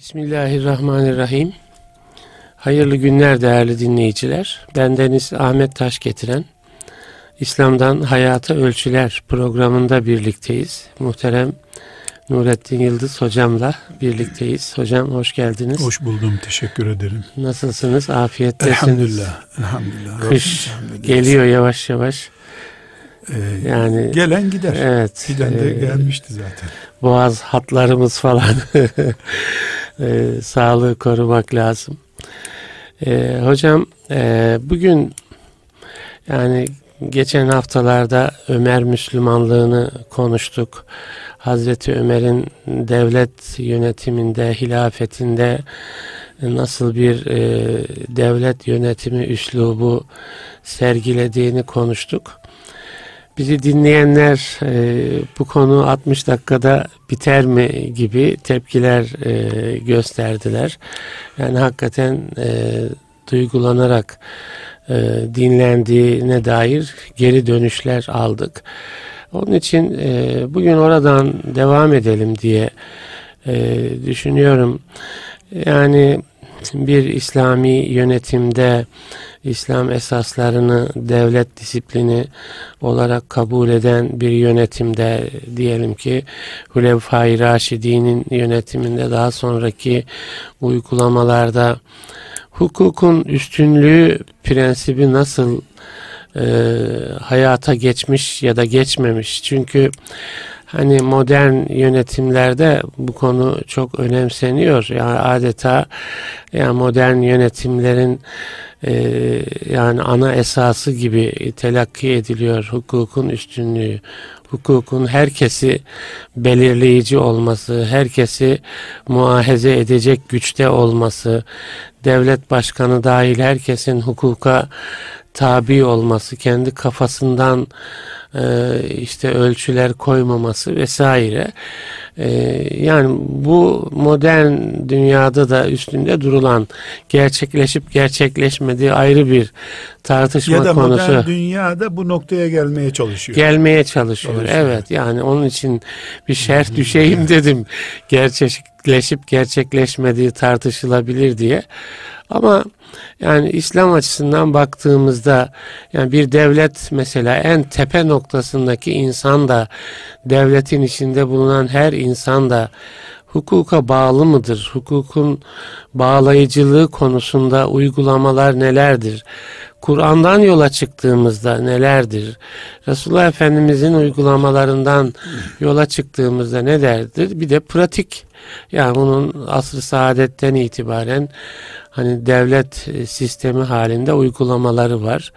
Bismillahirrahmanirrahim. Hayırlı günler değerli dinleyiciler. Ben Deniz Ahmet Taş getiren İslam'dan Hayata Ölçüler programında birlikteyiz. Muhterem Nurettin Yıldız hocamla birlikteyiz. Hocam hoş geldiniz. Hoş buldum. Teşekkür ederim. Nasılsınız? Afiyettesiniz. Elhamdülillah. Elhamdülillah. Kış geliyor yavaş yavaş. Ee, yani gelen gider. Evet. Giden de e, gelmişti zaten. Boğaz hatlarımız falan e, sağlığı korumak lazım. E, hocam e, bugün yani geçen haftalarda Ömer Müslümanlığını konuştuk. Hazreti Ömer'in devlet yönetiminde, hilafetinde nasıl bir e, devlet yönetimi üslubu sergilediğini konuştuk. Bizi dinleyenler e, bu konu 60 dakikada biter mi gibi tepkiler e, gösterdiler. Yani hakikaten e, duygulanarak e, dinlendiğine dair geri dönüşler aldık. Onun için e, bugün oradan devam edelim diye e, düşünüyorum. Yani bir İslami yönetimde İslam esaslarını devlet disiplini olarak kabul eden bir yönetimde diyelim ki Hulefai Raşidi'nin yönetiminde daha sonraki uygulamalarda hukukun üstünlüğü prensibi nasıl e, hayata geçmiş ya da geçmemiş. Çünkü hani modern yönetimlerde bu konu çok önemseniyor. Yani adeta yani modern yönetimlerin e, yani ana esası gibi telakki ediliyor hukukun üstünlüğü. Hukukun herkesi belirleyici olması, herkesi muahaze edecek güçte olması, devlet başkanı dahil herkesin hukuka tabi olması, kendi kafasından işte ölçüler koymaması vesaire. E, yani bu modern dünyada da üstünde durulan gerçekleşip gerçekleşmediği ayrı bir tartışma konusu. Ya da konusu. modern dünyada bu noktaya gelmeye çalışıyor. Gelmeye çalışıyor. çalışıyor. Evet yani onun için bir şerh düşeyim dedim. Gerçekleşip gerçekleşmediği tartışılabilir diye. Ama yani İslam açısından baktığımızda yani bir devlet mesela en tepe noktasındaki insan da devletin içinde bulunan her insan da hukuka bağlı mıdır? Hukukun bağlayıcılığı konusunda uygulamalar nelerdir? Kur'an'dan yola çıktığımızda nelerdir? Resulullah Efendimizin uygulamalarından yola çıktığımızda ne derdir? Bir de pratik. Yani bunun asr-ı saadetten itibaren hani devlet e, sistemi halinde uygulamaları var.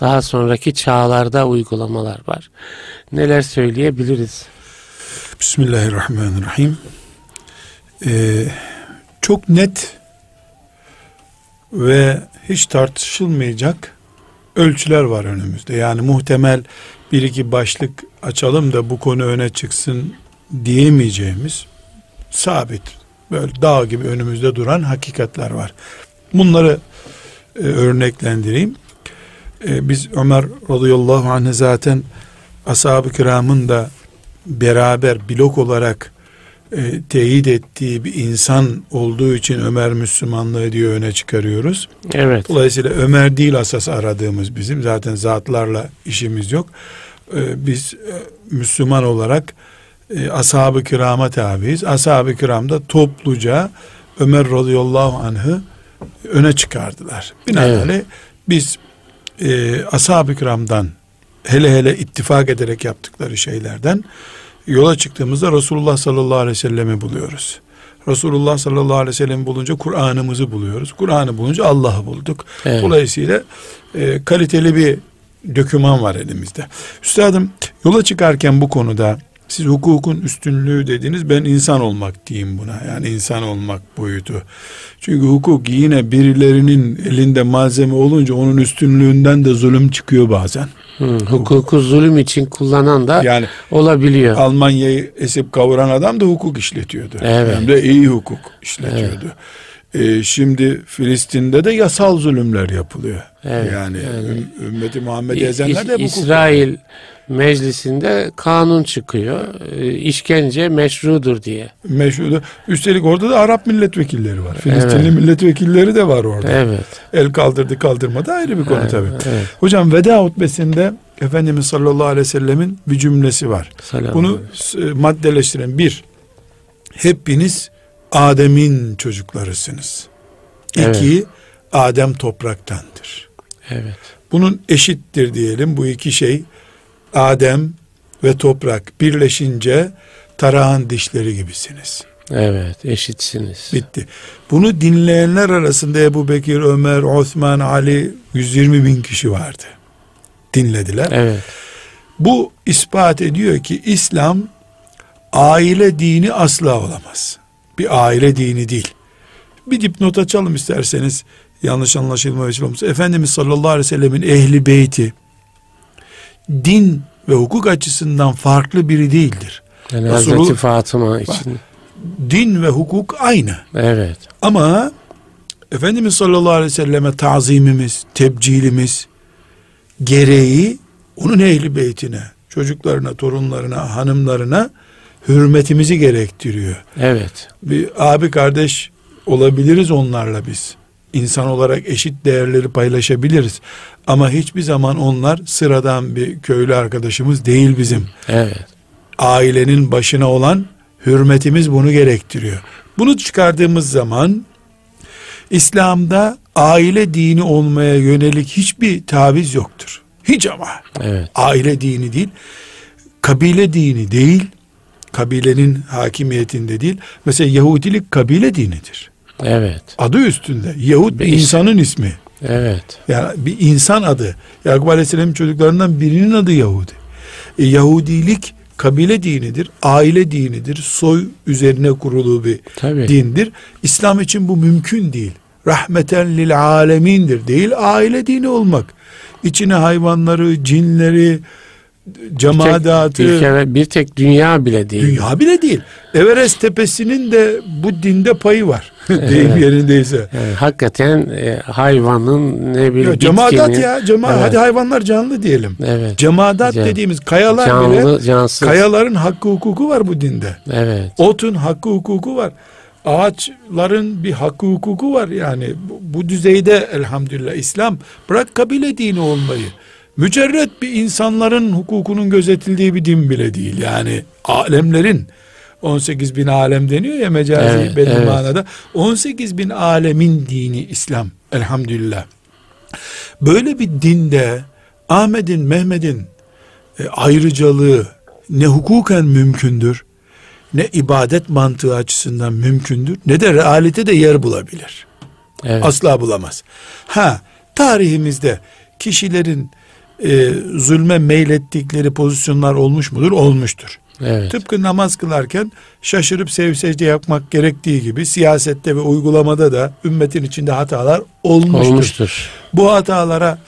Daha sonraki çağlarda uygulamalar var. Neler söyleyebiliriz? Bismillahirrahmanirrahim. Ee, çok net ve hiç tartışılmayacak ölçüler var önümüzde. Yani muhtemel bir iki başlık açalım da bu konu öne çıksın diyemeyeceğimiz sabit böyle dağ gibi önümüzde duran hakikatler var. Bunları e, örneklendireyim. E, biz Ömer radıyallahu anh zaten ashab-ı kiramın da beraber blok olarak e, teyit ettiği bir insan olduğu için Ömer Müslümanlığı diye öne çıkarıyoruz. Evet. Dolayısıyla Ömer değil asas aradığımız bizim. Zaten zatlarla işimiz yok. E, biz e, Müslüman olarak e, ashab-ı kirama tabiiz. Ashab-ı kiram da topluca Ömer radıyallahu anh'ı öne çıkardılar. Binaenaleyh evet. biz e, ashab-ı kiramdan hele hele ittifak ederek yaptıkları şeylerden yola çıktığımızda Resulullah sallallahu aleyhi ve sellemi buluyoruz. Resulullah sallallahu aleyhi ve sellem bulunca Kur'an'ımızı buluyoruz. Kur'an'ı bulunca Allah'ı bulduk. Evet. Dolayısıyla e, kaliteli bir döküman var elimizde. Üstadım yola çıkarken bu konuda siz hukukun üstünlüğü dediniz ben insan olmak diyeyim buna yani insan olmak boyutu. Çünkü hukuk yine birilerinin elinde malzeme olunca onun üstünlüğünden de zulüm çıkıyor bazen. Hmm, hukuku zulüm için kullanan da yani olabiliyor. Almanya'yı esip kavuran adam da hukuk işletiyordu. Evet. Hem de iyi hukuk işletiyordu. Evet. Ee, şimdi Filistin'de de yasal zulümler yapılıyor. Evet, yani, yani ümmeti Muhammed ezenler de hukuk. İsrail meclisinde kanun çıkıyor. E, işkence meşrudur diye. Meşhur. Üstelik orada da Arap milletvekilleri var. Filistinli Evet. milletvekilleri de var orada. Evet. El kaldırdı kaldırmadı ayrı bir konu Evet, tabii. evet. Hocam veda hutbesinde Efendimiz sallallahu aleyhi ve sellemin bir cümlesi var. Selam. Bunu e, maddeleştiren bir, hepiniz Adem'in çocuklarısınız. İki, Adem topraktandır. Evet. Bunun eşittir diyelim bu iki şey. Adem ve toprak birleşince tarağın dişleri gibisiniz. Evet. Eşitsiniz. Bitti. Bunu dinleyenler arasında Ebu Bekir, Ömer, Osman, Ali 120 bin kişi vardı. Dinlediler. Evet. Bu ispat ediyor ki İslam aile dini asla olamaz. Bir aile dini değil. Bir dipnot açalım isterseniz yanlış anlaşılma vesile olmasın. Efendimiz sallallahu aleyhi ve sellemin ehli beyti din ve hukuk açısından farklı biri değildir. Yani Resulü- Hazreti Fatıma için. Din ve hukuk aynı. Evet. Ama Efendimiz sallallahu aleyhi ve selleme tazimimiz, tebcilimiz gereği onun ehli beytine, çocuklarına, torunlarına, hanımlarına hürmetimizi gerektiriyor. Evet. Bir abi kardeş olabiliriz onlarla biz. İnsan olarak eşit değerleri paylaşabiliriz. Ama hiçbir zaman onlar sıradan bir köylü arkadaşımız değil bizim. Evet. Ailenin başına olan hürmetimiz bunu gerektiriyor. Bunu çıkardığımız zaman İslam'da aile dini olmaya yönelik hiçbir taviz yoktur. Hiç ama. Evet. Aile dini değil, kabile dini değil, kabilenin hakimiyetinde değil. Mesela Yahudilik kabile dinidir. Evet. Adı üstünde. Yahud bir insanın ismi. Evet. Yani bir insan adı. Yakup Aleyhisselam'ın çocuklarından birinin adı Yahudi. E, Yahudilik kabile dinidir, aile dinidir, soy üzerine kurulu bir Tabii. dindir. İslam için bu mümkün değil. Rahmeten lil alemindir değil, aile dini olmak. İçine hayvanları, cinleri, cemadatı, Bir, kere, bir tek dünya bile değil. dünya bile değil. Everest tepesinin de bu dinde payı var. Deyim Evet. yerindeyse. Yani hakikaten e, hayvanın ne bileyim Ya, cemaat bitkinin- ya, cema Evet. hadi hayvanlar canlı diyelim. Evet. Cemaat Can- dediğimiz kayalar bile Canlı, cansız. kayaların hakkı hukuku var bu dinde. Evet. Otun hakkı hukuku var. Ağaçların bir hakkı hukuku var yani bu, bu düzeyde elhamdülillah İslam bırak kabile dini olmayı mücerret bir insanların hukukunun gözetildiği bir din bile değil yani alemlerin 18 bin alem deniyor ya mecazi Evet, belli evet. manada 18 bin alemin dini İslam elhamdülillah böyle bir dinde Ahmet'in Mehmet'in e, ayrıcalığı ne hukuken mümkündür ne ibadet mantığı açısından mümkündür ne de realitede yer bulabilir. Evet. Asla bulamaz. Ha tarihimizde kişilerin e, zulme meylettikleri pozisyonlar olmuş mudur? Olmuştur. Evet. Tıpkı namaz kılarken şaşırıp sev secde yapmak gerektiği gibi siyasette ve uygulamada da ümmetin içinde hatalar olmuştur. Olmuştur. Bu hatalara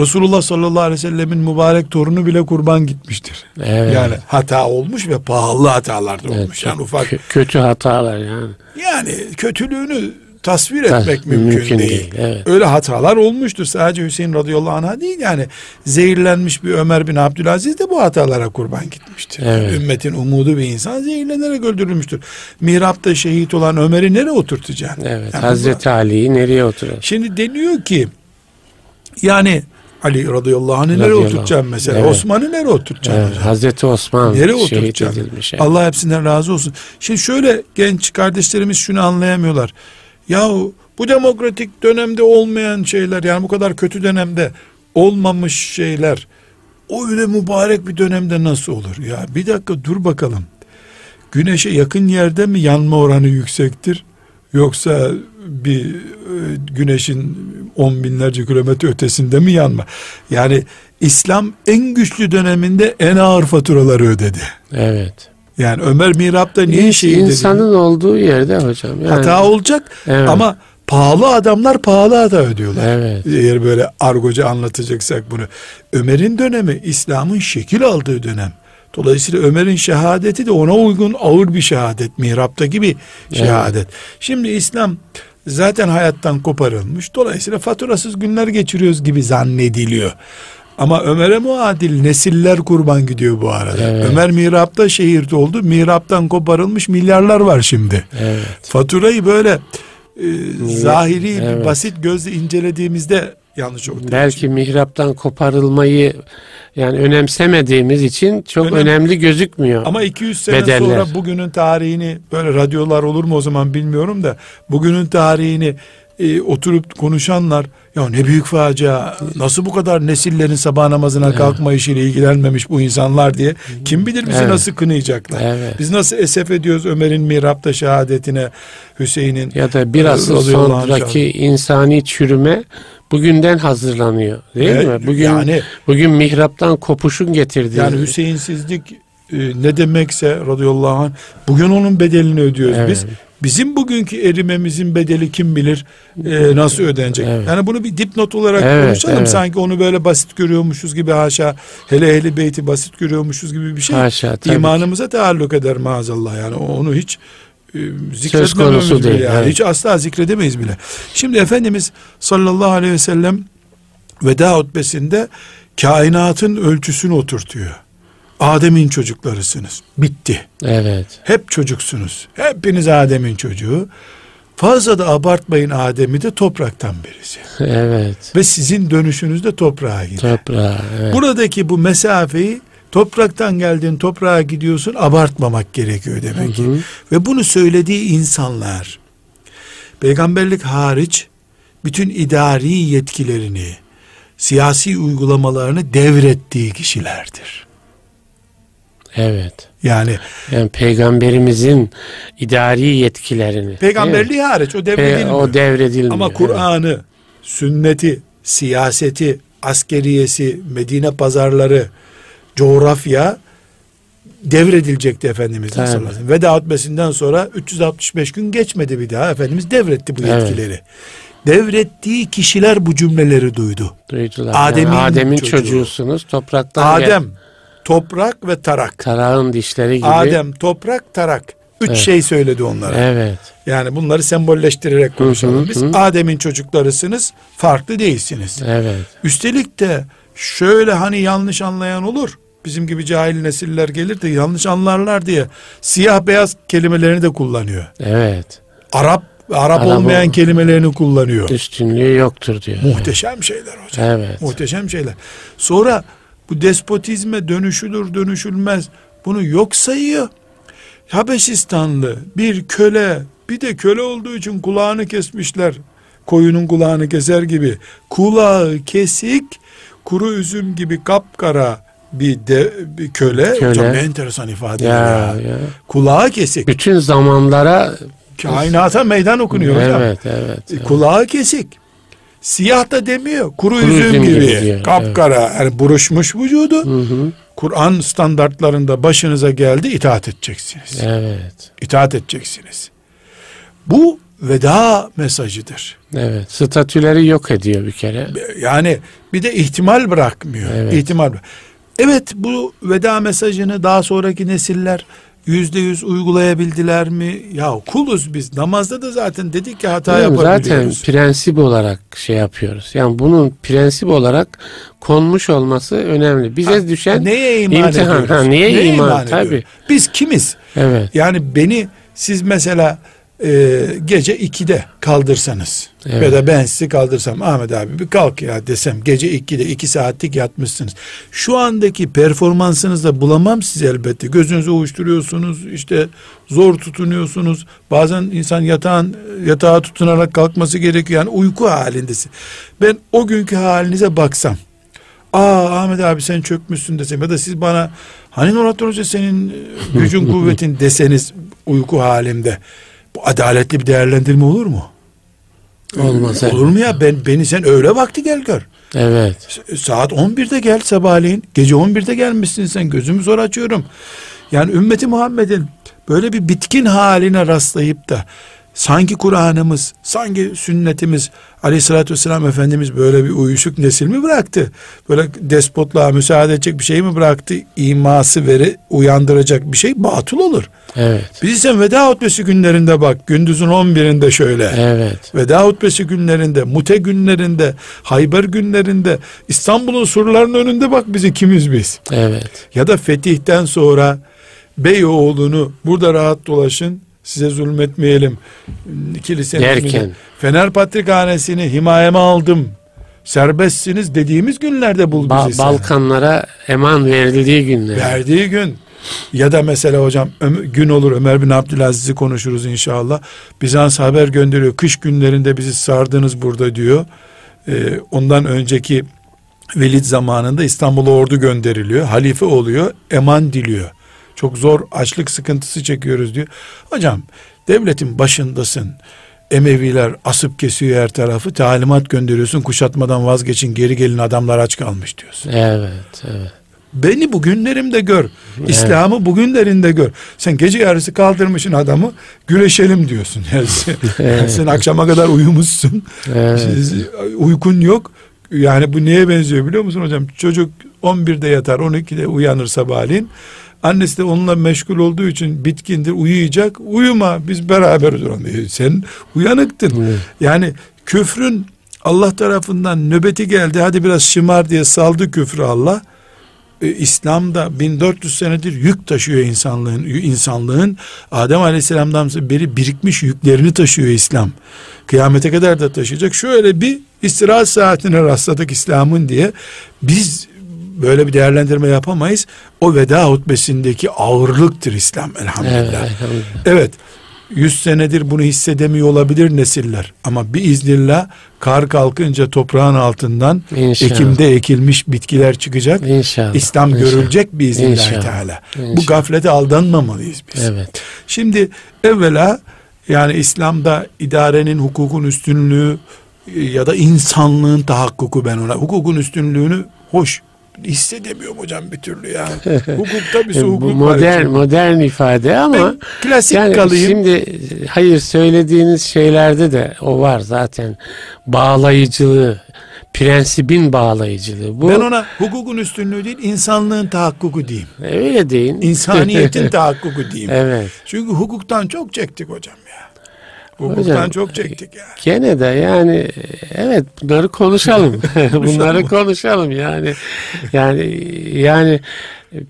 Resulullah sallallahu aleyhi ve sellemin mübarek torunu bile kurban gitmiştir. Evet. Yani hata olmuş ve pahalı hatalar da Evet, olmuş. Yani çok ufak kö- kötü hatalar yani. yani kötülüğünü tasvir Tas- etmek mümkün, mümkün değil. değil, evet. Öyle hatalar olmuştur. Sadece Hüseyin radıyallahu anh'a değil yani zehirlenmiş bir Ömer bin Abdülaziz de bu hatalara kurban gitmiştir. Evet. Ümmetin umudu bir insan zehirlenerek öldürülmüştür. Mihrapta şehit olan Ömer'i nereye oturtacaksın? Evet. Yani Hazreti Ali'yi nereye oturur? Şimdi deniyor ki yani Ali radıyallahu anh'ı nereye oturtacaksın mesela? Evet. Osman'ı nereye oturtacaksın? Evet. hocam? Hazreti Osman Nereye oturtacaksın? edilmiş. evet. Allah hepsinden razı olsun. Şimdi şöyle genç kardeşlerimiz şunu anlayamıyorlar. Yahu bu demokratik dönemde olmayan şeyler yani bu kadar kötü dönemde olmamış şeyler o öyle mübarek bir dönemde nasıl olur? Ya bir dakika dur bakalım. Güneşe yakın yerde mi yanma oranı yüksektir? Yoksa bir e, güneşin on binlerce kilometre ötesinde mi yanma? Yani İslam en güçlü döneminde en ağır faturaları ödedi. Evet. Yani Ömer Mirap'ta niye İns- şehit edildi? insanın olduğu yerde hocam. Yani, Hata olacak Evet. ama pahalı adamlar pahalı hata ödüyorlar. Evet. Eğer böyle argoca anlatacaksak bunu. Ömer'in dönemi İslam'ın şekil aldığı dönem. Dolayısıyla Ömer'in şehadeti de ona uygun ağır bir şehadet. Mihrap'taki bir şehadet. Şimdi İslam zaten hayattan koparılmış. Dolayısıyla faturasız günler geçiriyoruz gibi zannediliyor. Ama Ömer'e muadil nesiller kurban gidiyor bu arada. Evet. Ömer mihrapta şehirde oldu. Mihraptan koparılmış milyarlar var şimdi. Evet. Faturayı böyle e, zahiri evet. basit gözle incelediğimizde yanlış ortaya Belki çıkıyor. mihraptan koparılmayı yani önemsemediğimiz için çok Önem- önemli gözükmüyor. Ama 200 sene Bedeller. sonra bugünün tarihini böyle radyolar olur mu o zaman bilmiyorum da bugünün tarihini e, oturup konuşanlar ya ne büyük facia nasıl bu kadar nesillerin sabah namazına kalkma işiyle ilgilenmemiş bu insanlar diye kim bilir bizi Evet. nasıl kınayacaklar. Evet. Biz nasıl esef ediyoruz Ömer'in mihrapta şehadetine Hüseyin'in ya da bir asır Radıyallahu anh sonraki insani çürüme bugünden hazırlanıyor. Değil Evet, mi? Bugün yani- bugün mihraptan kopuşun getirdiği. Yani Hüseyinsizlik e, ne demekse radıyallahu anh bugün onun bedelini ödüyoruz Evet. biz. Bizim bugünkü erimemizin bedeli kim bilir e, nasıl ödenecek. Evet. Yani bunu bir dipnot olarak Evet, konuşalım. evet. Sanki onu böyle basit görüyormuşuz gibi haşa. Hele ehli beyti basit görüyormuşuz gibi bir şey. Haşa, İmanımıza taalluk eder maazallah. Yani onu hiç e, zikretmememiz konusu bile değil, yani. evet. Hiç asla zikredemeyiz bile. Şimdi Efendimiz sallallahu aleyhi ve sellem veda hutbesinde kainatın ölçüsünü oturtuyor. Adem'in çocuklarısınız. Bitti. Evet. Hep çocuksunuz. Hepiniz Adem'in çocuğu. Fazla da abartmayın Adem'i de topraktan birisi. Evet. Ve sizin dönüşünüz de toprağa gider. Toprağı. Evet. Buradaki bu mesafeyi topraktan geldin toprağa gidiyorsun abartmamak gerekiyor demek ki. Hı hı. Ve bunu söylediği insanlar peygamberlik hariç bütün idari yetkilerini siyasi uygulamalarını devrettiği kişilerdir. Evet. Yani Yani peygamberimizin idari yetkilerini. peygamberliği hariç o Pe- devredilmiyor. o devredilmiyor. Ama Evet. Kur'an'ı, sünneti, siyaseti, askeriyesi, Medine pazarları, coğrafya devredilecekti Efendimiz'in Tabii. sallallahu aleyhi ve sellem. Veda hutbesinden sonra 365 gün geçmedi bir daha. Efendimiz devretti bu Evet. yetkileri. Devrettiği kişiler bu cümleleri duydu. Duydular. Adem'in yani Adem'in çocuğu. çocuğusunuz. Topraktan gel. Toprak ve tarak. Tarağın dişleri gibi. Adem, toprak, tarak. Üç Evet. şey söyledi onlara. Evet. Yani bunları sembolleştirerek konuşalım. hı Biz hı. Adem'in çocuklarısınız, farklı değilsiniz. Evet. Üstelik de şöyle hani yanlış anlayan olur. Bizim gibi cahil nesiller gelir de yanlış anlarlar diye siyah beyaz kelimelerini de kullanıyor. Evet. Arap Arap, Arap olmayan ol- kelimelerini kullanıyor. Üstünlüğü yoktur diyor. Muhteşem şeyler hocam. Evet. Muhteşem şeyler. Sonra bu despotizme dönüşülür dönüşülmez bunu yok sayıyor. Habeşistanlı bir köle bir de köle olduğu için kulağını kesmişler. Koyunun kulağını keser gibi. Kulağı kesik kuru üzüm gibi kapkara bir de bir köle. Köle. Hocam ne enteresan ifadeler Ya, ya. ya. Kulağı kesik. Bütün zamanlara Kainata meydan okunuyor hocam. Evet, evet. E, evet. Kulağı kesik. Siyah da demiyor. Kuru, Kuru üzüm, üzüm gibi. gibi diyor, Kapkara. Yani buruşmuş vücudu. Kur'an standartlarında başınıza geldi itaat edeceksiniz. Evet. İtaat edeceksiniz. Bu veda mesajıdır. Evet. Statüleri yok ediyor bir kere. Yani bir de ihtimal bırakmıyor. Evet. İhtimal. Evet bu veda mesajını daha sonraki nesiller yüzde yüz uygulayabildiler mi? Ya kuluz biz. Namazda da zaten dedik ki hata Değil mi? Zaten yapabiliyoruz. prensip olarak şey yapıyoruz. Yani bunun prensip olarak konmuş olması önemli. Bize Ha, düşen neye iman imtihan. ediyoruz? Ha, neye iman? ediyoruz? Tabii. Biz kimiz? Evet. Yani beni siz mesela e, gece 2'de kaldırsanız Evet. ya da ben sizi kaldırsam Ahmet abi bir kalk ya desem gece 2'de 2 saatlik yatmışsınız. Şu andaki performansınızda bulamam sizi elbette. Gözünüzü uyuşturuyorsunuz işte zor tutunuyorsunuz. Bazen insan yatağın yatağa tutunarak kalkması gerekiyor. Yani uyku halindesin. Ben o günkü halinize baksam Aa Ahmet abi sen çökmüşsün desem ya da siz bana hani Nurattin Hoca senin gücün kuvvetin deseniz uyku halimde bu adaletli bir değerlendirme olur mu? Olmaz. Olur mu ya ben beni sen öğle vakti gel gör. Evet. Saat 11'de gel sabahleyin. Gece 11'de gelmişsin sen gözümü zor açıyorum. Yani ümmeti Muhammed'in böyle bir bitkin haline rastlayıp da sanki Kur'an'ımız, sanki sünnetimiz, aleyhissalatü vesselam Efendimiz böyle bir uyuşuk nesil mi bıraktı? Böyle despotluğa müsaade edecek bir şey mi bıraktı? İması veri uyandıracak bir şey batıl olur. Evet. Biz sen veda hutbesi günlerinde bak, gündüzün 11'inde şöyle. Evet. Veda hutbesi günlerinde, mute günlerinde, Hayber günlerinde, İstanbul'un surlarının önünde bak bizi kimiz biz. Evet. Ya da fetihten sonra Beyoğlu'nu burada rahat dolaşın, size zulmetmeyelim. Önüne, Fener Patrikhanesi'ni himayeme aldım. Serbestsiniz dediğimiz günlerde bul Ba- bizi. Balkanlara eman verildiği günler. Verdiği gün ya da mesela hocam gün olur Ömer bin Abdülaziz'i konuşuruz inşallah. Bizans haber gönderiyor. Kış günlerinde bizi sardınız burada diyor. Ee, ondan önceki Velid zamanında İstanbul'a ordu gönderiliyor. Halife oluyor. Eman diliyor. Çok zor açlık sıkıntısı çekiyoruz diyor. Hocam devletin başındasın. Emeviler asıp kesiyor her tarafı. Talimat gönderiyorsun. Kuşatmadan vazgeçin geri gelin adamlar aç kalmış diyorsun. Evet, evet. Beni bugünlerimde gör. İslam'ı bugünlerinde gör. Sen gece yarısı kaldırmışsın adamı güreşelim diyorsun. Yani sen, yani sen akşama kadar uyumuşsun. Evet. Siz- uykun yok. Yani bu neye benziyor biliyor musun hocam? Çocuk 11'de yatar 12'de uyanır sabahleyin. Annesi de onunla meşgul olduğu için bitkindir uyuyacak. Uyuma biz beraber duralım. E, Sen uyanıktın. Evet. Yani küfrün Allah tarafından nöbeti geldi. Hadi biraz şımar diye saldı küfrü Allah. E, İslam'da 1400 senedir yük taşıyor insanlığın. insanlığın Adem Aleyhisselam'dan beri birikmiş yüklerini taşıyor İslam. Kıyamete kadar da taşıyacak. Şöyle bir istirahat saatine rastladık İslam'ın diye. Biz böyle bir değerlendirme yapamayız. O veda hutbesindeki ağırlıktır İslam Evet, elhamdülillah. elhamdülillah. Evet. 100 senedir bunu hissedemiyor olabilir nesiller. Ama bir iznillah kar kalkınca toprağın altından İnşallah. ekimde ekilmiş bitkiler çıkacak. İnşallah. İslam İnşallah. görülecek biiznillahü İnşallah. teala. Bu İnşallah. gaflete aldanmamalıyız biz. Evet. Şimdi evvela yani İslam'da idarenin hukukun üstünlüğü ya da insanlığın tahakkuku ben ona hukukun üstünlüğünü hoş hissedemiyorum hocam bir türlü ya. Hukukta bir E, Bu var. modern içimde. modern ifade ama Ben klasik yani kalayım. şimdi hayır söylediğiniz şeylerde de o var zaten bağlayıcılığı prensibin bağlayıcılığı bu Ben ona hukukun üstünlüğü değil insanlığın tahakkuku diyeyim. öyle deyin İnsaniyetin tahakkuku diyeyim. evet Çünkü hukuktan çok çektik hocam ya. Hukuktan Hocam, çok çektik ya. gene de yani evet bunları konuşalım bunları konuşalım yani yani yani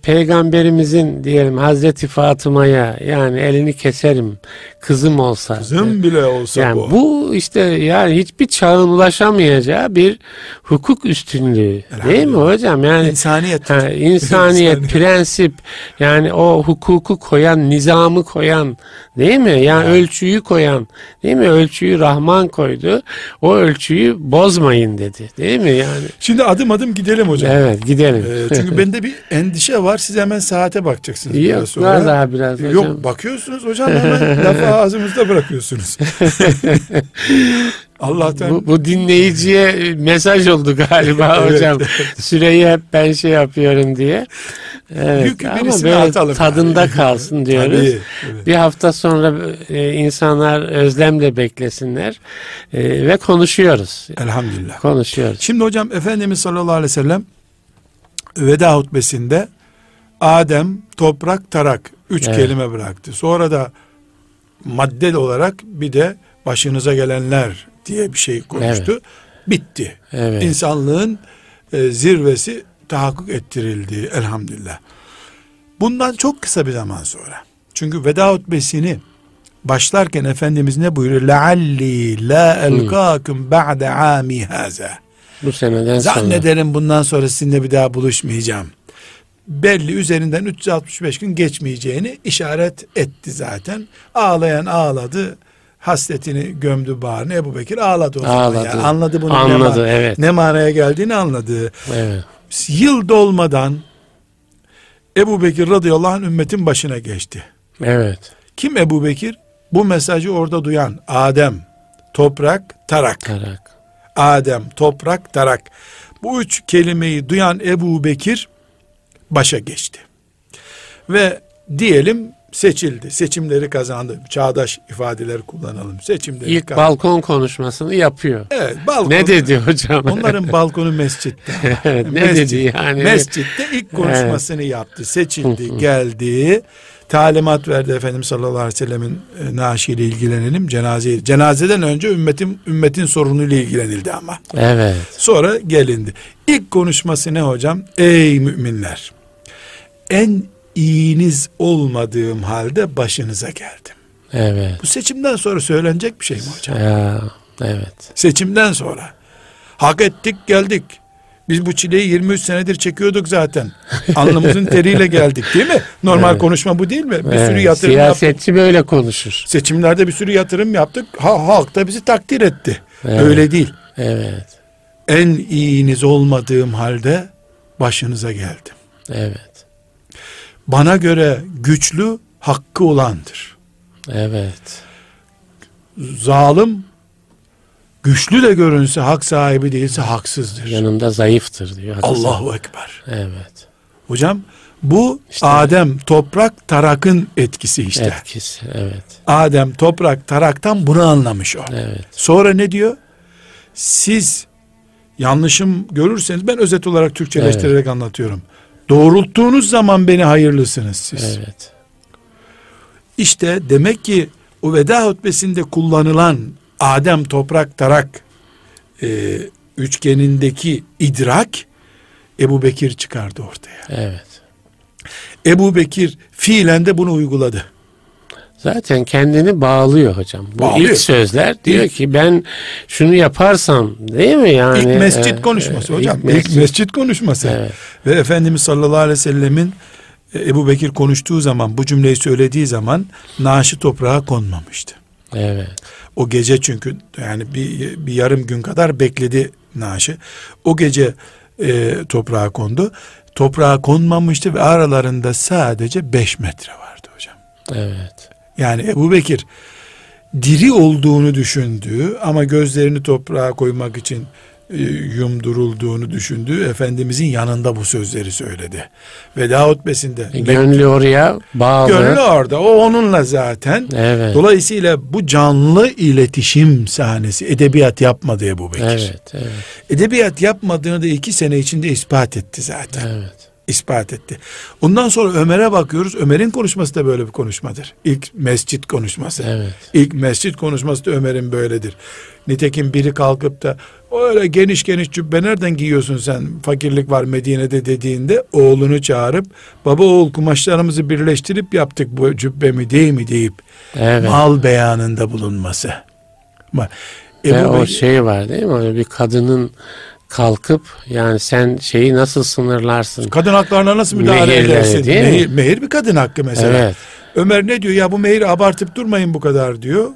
peygamberimizin diyelim Hazreti Fatıma'ya yani elini keserim kızım olsa Kızım bile olsa Yani bu. bu. işte yani hiçbir çağın ulaşamayacağı bir hukuk üstünlüğü değil mi hocam? Yani İnsaniyet. ha, insaniyet, İnsaniyet. prensip yani o hukuku koyan, nizamı koyan değil mi? Yani ölçüyü koyan değil mi? Ölçüyü Rahman koydu. O ölçüyü bozmayın dedi değil mi yani? Şimdi adım adım gidelim hocam. Evet gidelim. Ee, çünkü bende bir endişe var. Siz hemen saate bakacaksınız. biraz Yok sonra. var daha biraz hocam. Yok bakıyorsunuz hocam hemen lafı ağzımızda bırakıyorsunuz. Allah'tan Bu, bu dinleyiciye mesaj oldu galiba Evet. hocam. Süreyi hep ben şey yapıyorum diye. Evet, Yükü ama böyle atalım tadında yani. kalsın diyoruz. Tabii, tabii. Bir hafta sonra e, insanlar özlemle beklesinler E, ve konuşuyoruz. elhamdülillah. Konuşuyoruz. Şimdi hocam Efendimiz sallallahu aleyhi ve sellem veda hutbesinde Adem, toprak, tarak. Üç evet. kelime bıraktı. Sonra da madde olarak bir de başınıza gelenler diye bir şey konuştu. Evet. Bitti. Evet. İnsanlığın e, zirvesi tahakkuk ettirildi elhamdülillah. Bundan çok kısa bir zaman sonra. Çünkü veda hutbesini başlarken Efendimiz ne buyuruyor? Lealli la elkâküm ba'de âmi hâzâ. Bu seneden Zannederim sonra. bundan sonra sizinle bir daha buluşmayacağım. Belli üzerinden 365 gün geçmeyeceğini işaret etti zaten. Ağlayan ağladı. Hasretini gömdü bağrına. Ebu Bekir ağladı o zaman. Ağladı. yani. Anladı bunun Anladı, ne, ma- evet. ne manaya geldiğini anladı. Evet. Yıl dolmadan Ebu Bekir radıyallahu anh ümmetin başına geçti. Evet. Kim Ebu Bekir? Bu mesajı orada duyan Adem, toprak, tarak. Tarak. Adem, toprak, tarak. Bu üç kelimeyi duyan Ebu Bekir başa geçti. Ve diyelim seçildi. Seçimleri kazandı. Çağdaş ifadeler kullanalım. Seçimleri İlk kazandı. balkon konuşmasını yapıyor. Evet, balkon. Ne dedi hocam? Onların balkonu mescitte. Evet, ne Mescit- dedi yani? Mescitte ilk konuşmasını yaptı. Seçildi, geldi. Talimat verdi Efendimiz sallallahu aleyhi ve sellemin e, naaşiyle ilgilenelim. Cenaze, cenazeden önce ümmetin ümmetin sorunuyla ilgilenildi ama. Evet. Sonra gelindi. İlk konuşması ne hocam? Ey müminler. En iyiniz olmadığım halde başınıza geldim. Evet. Bu seçimden sonra söylenecek bir şey mi hocam? Ya, evet. Seçimden sonra. Hak ettik geldik. Biz bu çileyi 23 senedir çekiyorduk zaten. Alnımızın teriyle geldik değil mi? Normal Evet. konuşma bu değil mi? Bir evet. sürü yatırım yaptık. Siyasetçi böyle konuşur. Seçimlerde bir sürü yatırım yaptık. Ha, halk da bizi takdir etti. Evet. Öyle değil. Evet. En iyiniz olmadığım halde başınıza geldim. Evet. Bana göre güçlü hakkı olandır. Evet. Zalim güçlü de görünse hak sahibi değilse haksızdır. Yanında zayıftır diyor. hadis. Allahu Ekber. Evet. Hocam bu İşte- Adem toprak tarakın etkisi işte. Etkisi. Evet. Adem toprak taraktan bunu anlamış o. Evet. Sonra ne diyor? Siz yanlışım görürseniz ben özet olarak Türkçeleştirerek anlatıyorum. Doğrulttuğunuz zaman beni hayırlısınız siz. Evet. İşte demek ki o veda hutbesinde kullanılan Adem toprak tarak e, üçgenindeki idrak Ebu Bekir çıkardı ortaya. Evet. Ebu Bekir fiilen de bunu uyguladı. Zaten kendini bağlıyor hocam. Bu Bağlıyor. ilk sözler diyor İlk- ki ben şunu yaparsam değil mi yani? İlk mescit e, konuşması e, hocam. ilk İlk mescit, mescit. konuşması. Evet. Ve Efendimiz sallallahu aleyhi ve sellemin e, Ebu Bekir konuştuğu zaman bu cümleyi söylediği zaman naaşı toprağa konmamıştı. Evet. O gece çünkü yani bir, bir yarım gün kadar bekledi naaşı. O gece e, toprağa kondu. Toprağa konmamıştı ve aralarında sadece 5 metre vardı hocam. Evet. Yani Ebu Bekir diri olduğunu düşündüğü ama gözlerini toprağa koymak için e, yumdurulduğunu düşündüğü Efendimizin yanında bu sözleri söyledi. Veda hutbesinde. E, Gönlü oraya bağlı. Gönlü orada. O onunla zaten. Evet. Dolayısıyla bu canlı iletişim sahnesi edebiyat yapmadı Ebu Bekir. Evet. Evet. Edebiyat yapmadığını da iki sene içinde ispat etti zaten. Evet. İspat etti. Ondan sonra Ömer'e bakıyoruz. Ömer'in konuşması da böyle bir konuşmadır. İlk mescit konuşması. Evet. İlk mescit konuşması da Ömer'in böyledir. Nitekim biri kalkıp da öyle geniş geniş cübbe nereden giyiyorsun sen fakirlik var Medine'de dediğinde oğlunu çağırıp baba oğul kumaşlarımızı birleştirip yaptık bu cübbemi değil mi deyip Evet. mal beyanında bulunması. Ama Ve Ebu o Bekir- şey var değil mi? Öyle bir kadının kalkıp yani sen şeyi nasıl sınırlarsın? kadın haklarına nasıl müdahale Mehirleri edersin? değil mi? Mehir, mehir bir kadın hakkı mesela. Evet. Ömer ne diyor? Ya bu mehiri abartıp durmayın bu kadar diyor.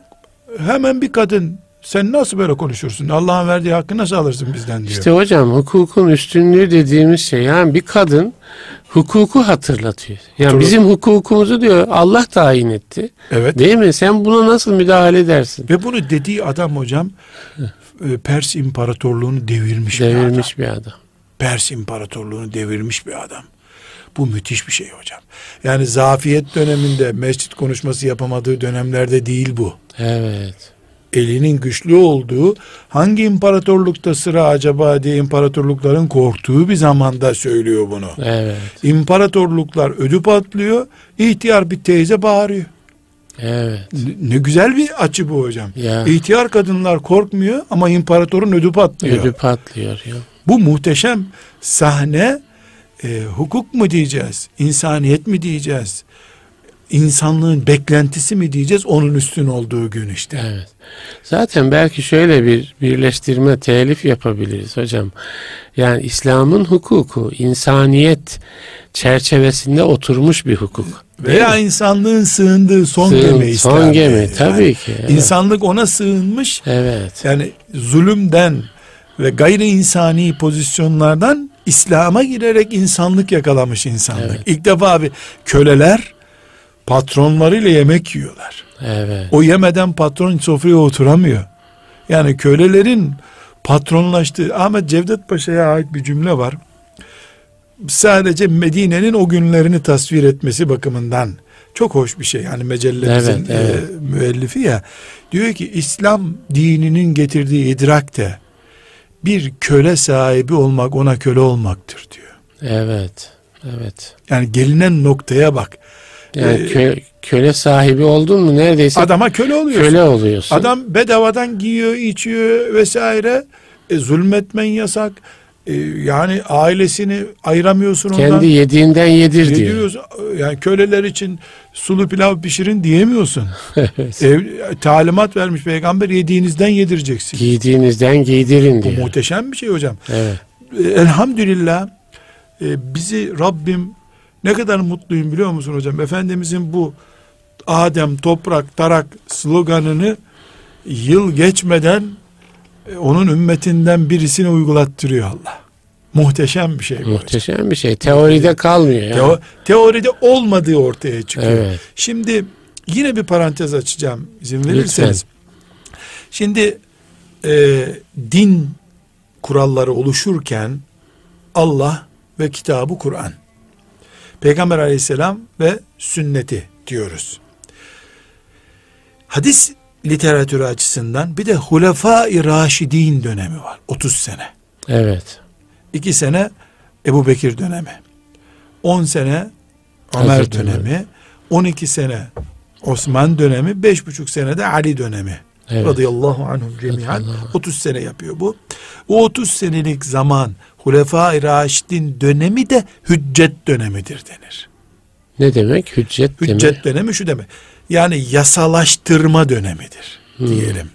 Hemen bir kadın sen nasıl böyle konuşursun? Allah'ın verdiği hakkı nasıl alırsın bizden diyor. İşte hocam hukukun üstünlüğü dediğimiz şey yani bir kadın hukuku hatırlatıyor. Yani Tabii. bizim hukukumuzu diyor Allah tayin etti. evet. Değil mi? Sen buna nasıl müdahale edersin? Ve bunu dediği adam hocam Pers İmparatorluğunu devirmiş, bir adam. Devirmiş bir adam. Pers İmparatorluğunu devirmiş bir adam. Bu müthiş bir şey hocam. Yani zafiyet döneminde mescit konuşması yapamadığı dönemlerde değil bu. Evet. elinin güçlü olduğu hangi imparatorlukta sıra acaba diye imparatorlukların korktuğu bir zamanda söylüyor bunu. Evet. İmparatorluklar ödü patlıyor, ihtiyar bir teyze bağırıyor. Evet. Ne, güzel bir açı bu hocam. Ya. İhtiyar kadınlar korkmuyor ama imparatorun ödü patlıyor. Ödü patlıyor. Ya. Bu muhteşem sahne e, hukuk mu diyeceğiz, insaniyet mi diyeceğiz, insanlığın beklentisi mi diyeceğiz onun üstün olduğu gün işte. Evet. Zaten belki şöyle bir birleştirme, telif yapabiliriz hocam. Yani İslam'ın hukuku, insaniyet çerçevesinde oturmuş bir hukuk. Veya insanlığın sığındığı son Sığın- gemi İslam. son gemi, Yani tabii ki, evet. İnsanlık ona sığınmış. Evet. Yani zulümden ve gayri insani pozisyonlardan İslam'a girerek insanlık yakalamış insanlık. Evet. İlk defa abi köleler patronlarıyla yemek yiyorlar. Evet. O yemeden patron sofraya oturamıyor. Yani kölelerin patronlaştığı Ahmet Cevdet Paşa'ya ait bir cümle var. Sadece Medine'nin o günlerini tasvir etmesi bakımından çok hoş bir şey. Yani mecellemizin Evet, evet. e, müellifi ya. Diyor ki İslam dininin getirdiği idrak de bir köle sahibi olmak ona köle olmaktır diyor. Evet. Evet. Yani gelinen noktaya bak. Yani Ee, kö- köle sahibi oldun mu neredeyse Adama köle oluyorsun. köle oluyorsun. Adam bedavadan giyiyor, içiyor vesaire. E, zulmetmen yasak. E, yani ailesini ayıramıyorsun ondan. kendi yediğinden yedir diyor. Yani köleler için sulu pilav pişirin diyemiyorsun. Evet. Ev, talimat vermiş peygamber yediğinizden yedireceksin. Giydiğinizden giydirin Bu diyor. muhteşem bir şey hocam. Evet. E, Elhamdülillah e, bizi Rabbim ne kadar mutluyum biliyor musun hocam? Efendimizin bu Adem, toprak, tarak sloganını yıl geçmeden e, onun ümmetinden birisine uygulattırıyor Allah. Muhteşem bir şey bu hocam. Muhteşem bir şey. Teoride kalmıyor. Yani. Teo- teoride olmadığı ortaya çıkıyor. Evet. Şimdi yine bir parantez açacağım izin verirseniz. Şimdi e, din kuralları oluşurken Allah ve kitabı Kur'an. Peygamber aleyhisselam ve sünneti diyoruz. Hadis literatürü açısından bir de Hulefai Raşidin dönemi var. 30 sene. Evet. 2 sene Ebu Bekir dönemi. 10 sene Ömer Hazreti dönemi. 12 sene Osman dönemi. 5,5 sene de Ali dönemi. Evet. Radıyallahu anhum. Radıyallahu 30 sene yapıyor bu. O 30 senelik zaman Hulefai Raşidin dönemi de hüccet dönemidir denir. Ne demek? Hüccet, Hüccet demek. dönemi şu demek. Yani yasalaştırma dönemidir diyelim.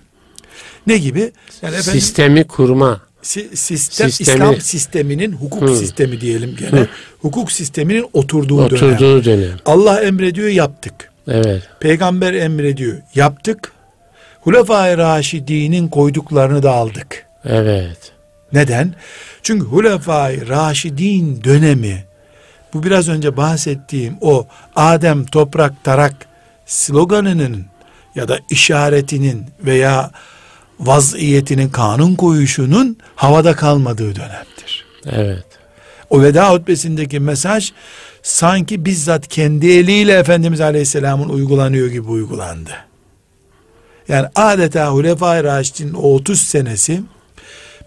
Ne gibi? Yani efendim, Sistemi kurma. si- sistem, Sistemi- İslam sisteminin hukuk Hı. sistemi diyelim gene. Hukuk sisteminin oturduğu dönem. Oturduğu dönem. Allah emrediyor yaptık. Evet. Peygamber emrediyor yaptık. Hulefai Raşidinin koyduklarını da aldık. Evet. Neden? Çünkü Hulefai Raşidin dönemi bu biraz önce bahsettiğim o Adem toprak tarak sloganının ya da işaretinin veya vaziyetinin kanun koyuşunun havada kalmadığı dönemdir. Evet. O veda hutbesindeki mesaj sanki bizzat kendi eliyle Efendimiz Aleyhisselam'ın uygulanıyor gibi uygulandı. Yani adeta Hulefai Raşid'in o 30 senesi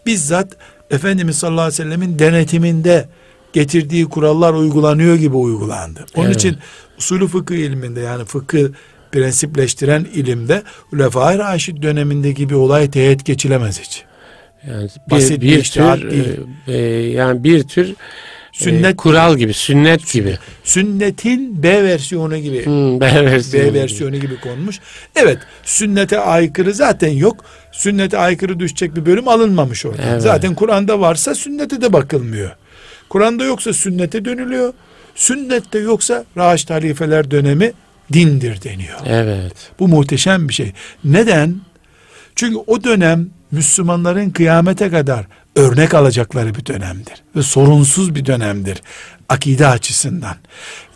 bizzat Efendimiz sallallahu aleyhi ve sellemin denetiminde getirdiği kurallar uygulanıyor gibi uygulandı. Onun Evet. için usulü fıkıh ilminde yani fıkıh prensipleştiren ilimde Hulefai Raşid dönemindeki bir olay teğet geçilemez hiç. Yani Basit bir, bir bir iştihat tür değil. e, e, yani bir tür Sünnet e, kural gibi, sünnet gibi. Sünnetin B versiyonu gibi Hmm, B versiyonu. B gibi. versiyonu gibi konmuş. Evet sünnete aykırı zaten yok. Sünnete aykırı düşecek bir bölüm alınmamış orada. Evet. Zaten Kur'an'da varsa sünnete de bakılmıyor. Kur'an'da yoksa sünnete dönülüyor. Sünnette yoksa Raşid halifeler dönemi dindir deniyor. Evet. Bu muhteşem bir şey. Neden? Çünkü o dönem Müslümanların kıyamete kadar örnek alacakları bir dönemdir. Ve sorunsuz bir dönemdir. Akide açısından.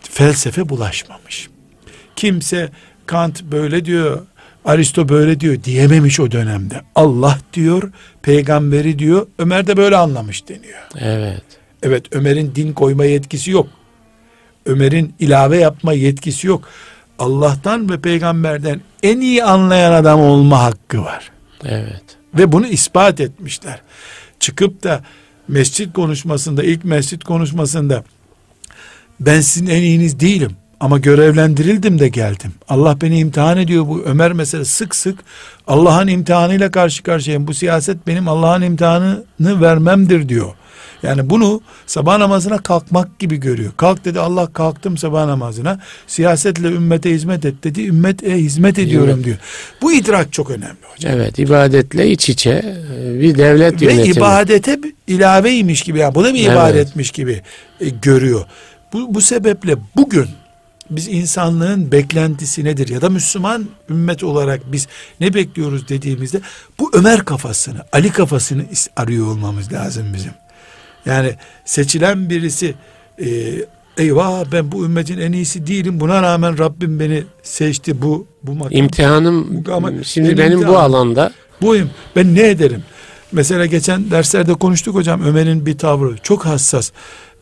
Felsefe bulaşmamış. Kimse Kant böyle diyor, Aristo böyle diyor diyememiş o dönemde. Allah diyor, peygamberi diyor, Ömer de böyle anlamış deniyor. Evet. Evet Ömer'in din koyma yetkisi yok. Ömer'in ilave yapma yetkisi yok. Allah'tan ve peygamberden en iyi anlayan adam olma hakkı var. Evet. Ve bunu ispat etmişler. Çıkıp da mescit konuşmasında, ilk mescit konuşmasında ben sizin en iyiniz değilim ama görevlendirildim de geldim. Allah beni imtihan ediyor bu Ömer mesela sık sık Allah'ın imtihanıyla karşı karşıyayım. Bu siyaset benim Allah'ın imtihanını vermemdir diyor. Yani bunu sabah namazına kalkmak gibi görüyor. Kalk dedi Allah kalktım sabah namazına. Siyasetle ümmete hizmet et dedi. Ümmete hizmet ediyorum Hizmet. diyor. Bu idrak çok önemli hocam. Evet. ibadetle iç içe e, bir devlet Ve yönetimi. ibadete bir ilaveymiş gibi yani bu da bir Evet. ibadetmiş gibi e, görüyor. Bu, bu sebeple bugün biz insanlığın beklentisi nedir ya da Müslüman ümmet olarak biz ne bekliyoruz dediğimizde bu Ömer kafasını, Ali kafasını arıyor olmamız lazım bizim. Yani seçilen birisi e, eyvah ben bu ümmetin en iyisi değilim buna rağmen Rabbim beni seçti bu bu makam. İmtihanım Ama şimdi benim benim bu imtihanım- alanda Buyum ben ne ederim? Mesela geçen derslerde konuştuk hocam Ömer'in bir tavrı çok hassas.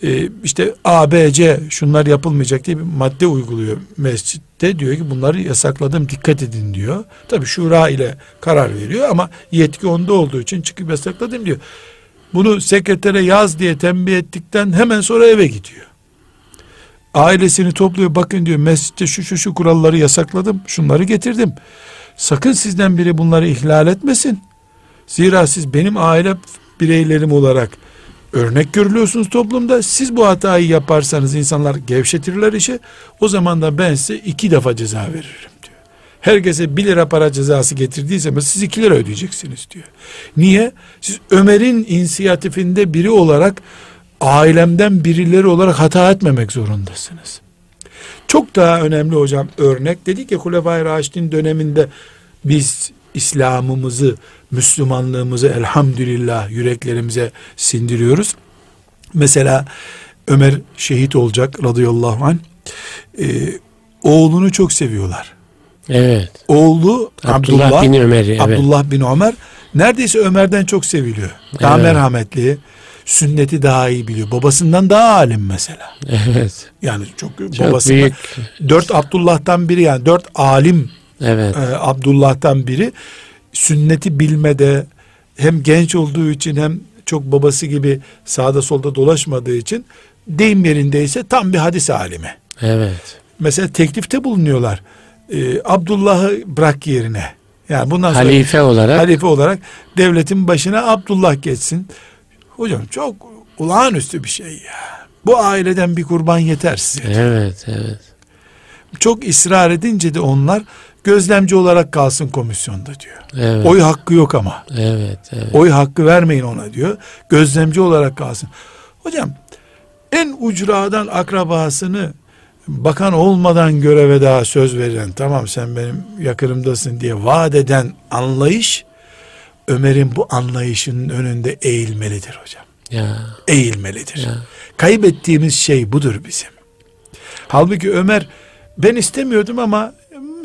Ee, işte A, B, C şunlar yapılmayacak diye bir madde uyguluyor mescitte. Diyor ki bunları yasakladım dikkat edin diyor. Tabi şura ile karar veriyor ama yetki onda olduğu için çıkıp yasakladım diyor. Bunu sekretere yaz diye tembih ettikten hemen sonra eve gidiyor. Ailesini topluyor bakın diyor mescitte şu şu şu kuralları yasakladım şunları getirdim. Sakın sizden biri bunları ihlal etmesin. Zira siz benim aile bireylerim olarak örnek görülüyorsunuz toplumda. Siz bu hatayı yaparsanız insanlar gevşetirler işi. O zaman da ben size iki defa ceza veririm diyor. Herkese bir lira para cezası getirdiyseniz siz iki lira ödeyeceksiniz diyor. Niye? Siz Ömer'in inisiyatifinde biri olarak ailemden birileri olarak hata etmemek zorundasınız. Çok daha önemli hocam örnek dedik ya Hulefai Raşid'in döneminde biz İslam'ımızı, Müslümanlığımızı elhamdülillah yüreklerimize sindiriyoruz. Mesela Ömer şehit olacak radıyallahu anh. Ee, oğlunu çok seviyorlar. Evet. Oğlu Abdullah, Abdullah bin Ömer. Evet. Abdullah bin Ömer neredeyse Ömer'den çok seviliyor. Daha evet. merhametli, sünneti daha iyi biliyor. Babasından daha alim mesela. Evet. Yani çok, çok babasından. Büyük. Dört Abdullah'tan biri yani dört alim evet. e, Abdullah'tan biri sünneti bilmede hem genç olduğu için hem çok babası gibi sağda solda dolaşmadığı için deyim yerindeyse tam bir hadis alimi. Evet. Mesela teklifte bulunuyorlar. Ee, Abdullah'ı bırak yerine. Yani bundan sonra halife olarak halife olarak devletin başına Abdullah geçsin. Hocam çok olağanüstü bir şey ya. Bu aileden bir kurban yeter size. Evet, evet. Çok ısrar edince de onlar gözlemci olarak kalsın komisyonda diyor. Evet. Oy hakkı yok ama. Evet, evet. Oy hakkı vermeyin ona diyor. Gözlemci olarak kalsın. Hocam en ucradan akrabasını bakan olmadan göreve daha söz veren tamam sen benim yakınımdasın diye vaat eden anlayış Ömer'in bu anlayışının önünde eğilmelidir hocam. Ya. Eğilmelidir. Ya. Kaybettiğimiz şey budur bizim. Halbuki Ömer ben istemiyordum ama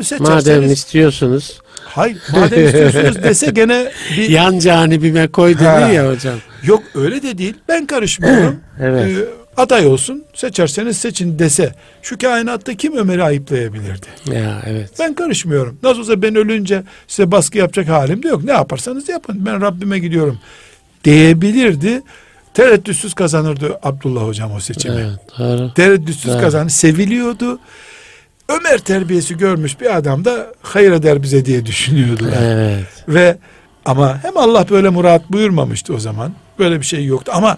seçerseniz. Madem istiyorsunuz. Hayır madem istiyorsunuz dese gene bir... Yan canibime koy dedi ya hocam. Yok öyle de değil. Ben karışmıyorum. evet. Ee, aday olsun seçerseniz seçin dese şu kainatta kim Ömer'i ayıplayabilirdi? Ya evet. Ben karışmıyorum. Nasıl olsa ben ölünce size baskı yapacak halim de yok. Ne yaparsanız yapın. Ben Rabbime gidiyorum diyebilirdi. Tereddütsüz kazanırdı Abdullah hocam o seçimi. Evet, doğru. Tereddütsüz doğru. kazanır. Seviliyordu. Ömer terbiyesi görmüş bir adam da hayır eder bize diye düşünüyordular. Evet. Ve ama hem Allah böyle murat buyurmamıştı o zaman. Böyle bir şey yoktu ama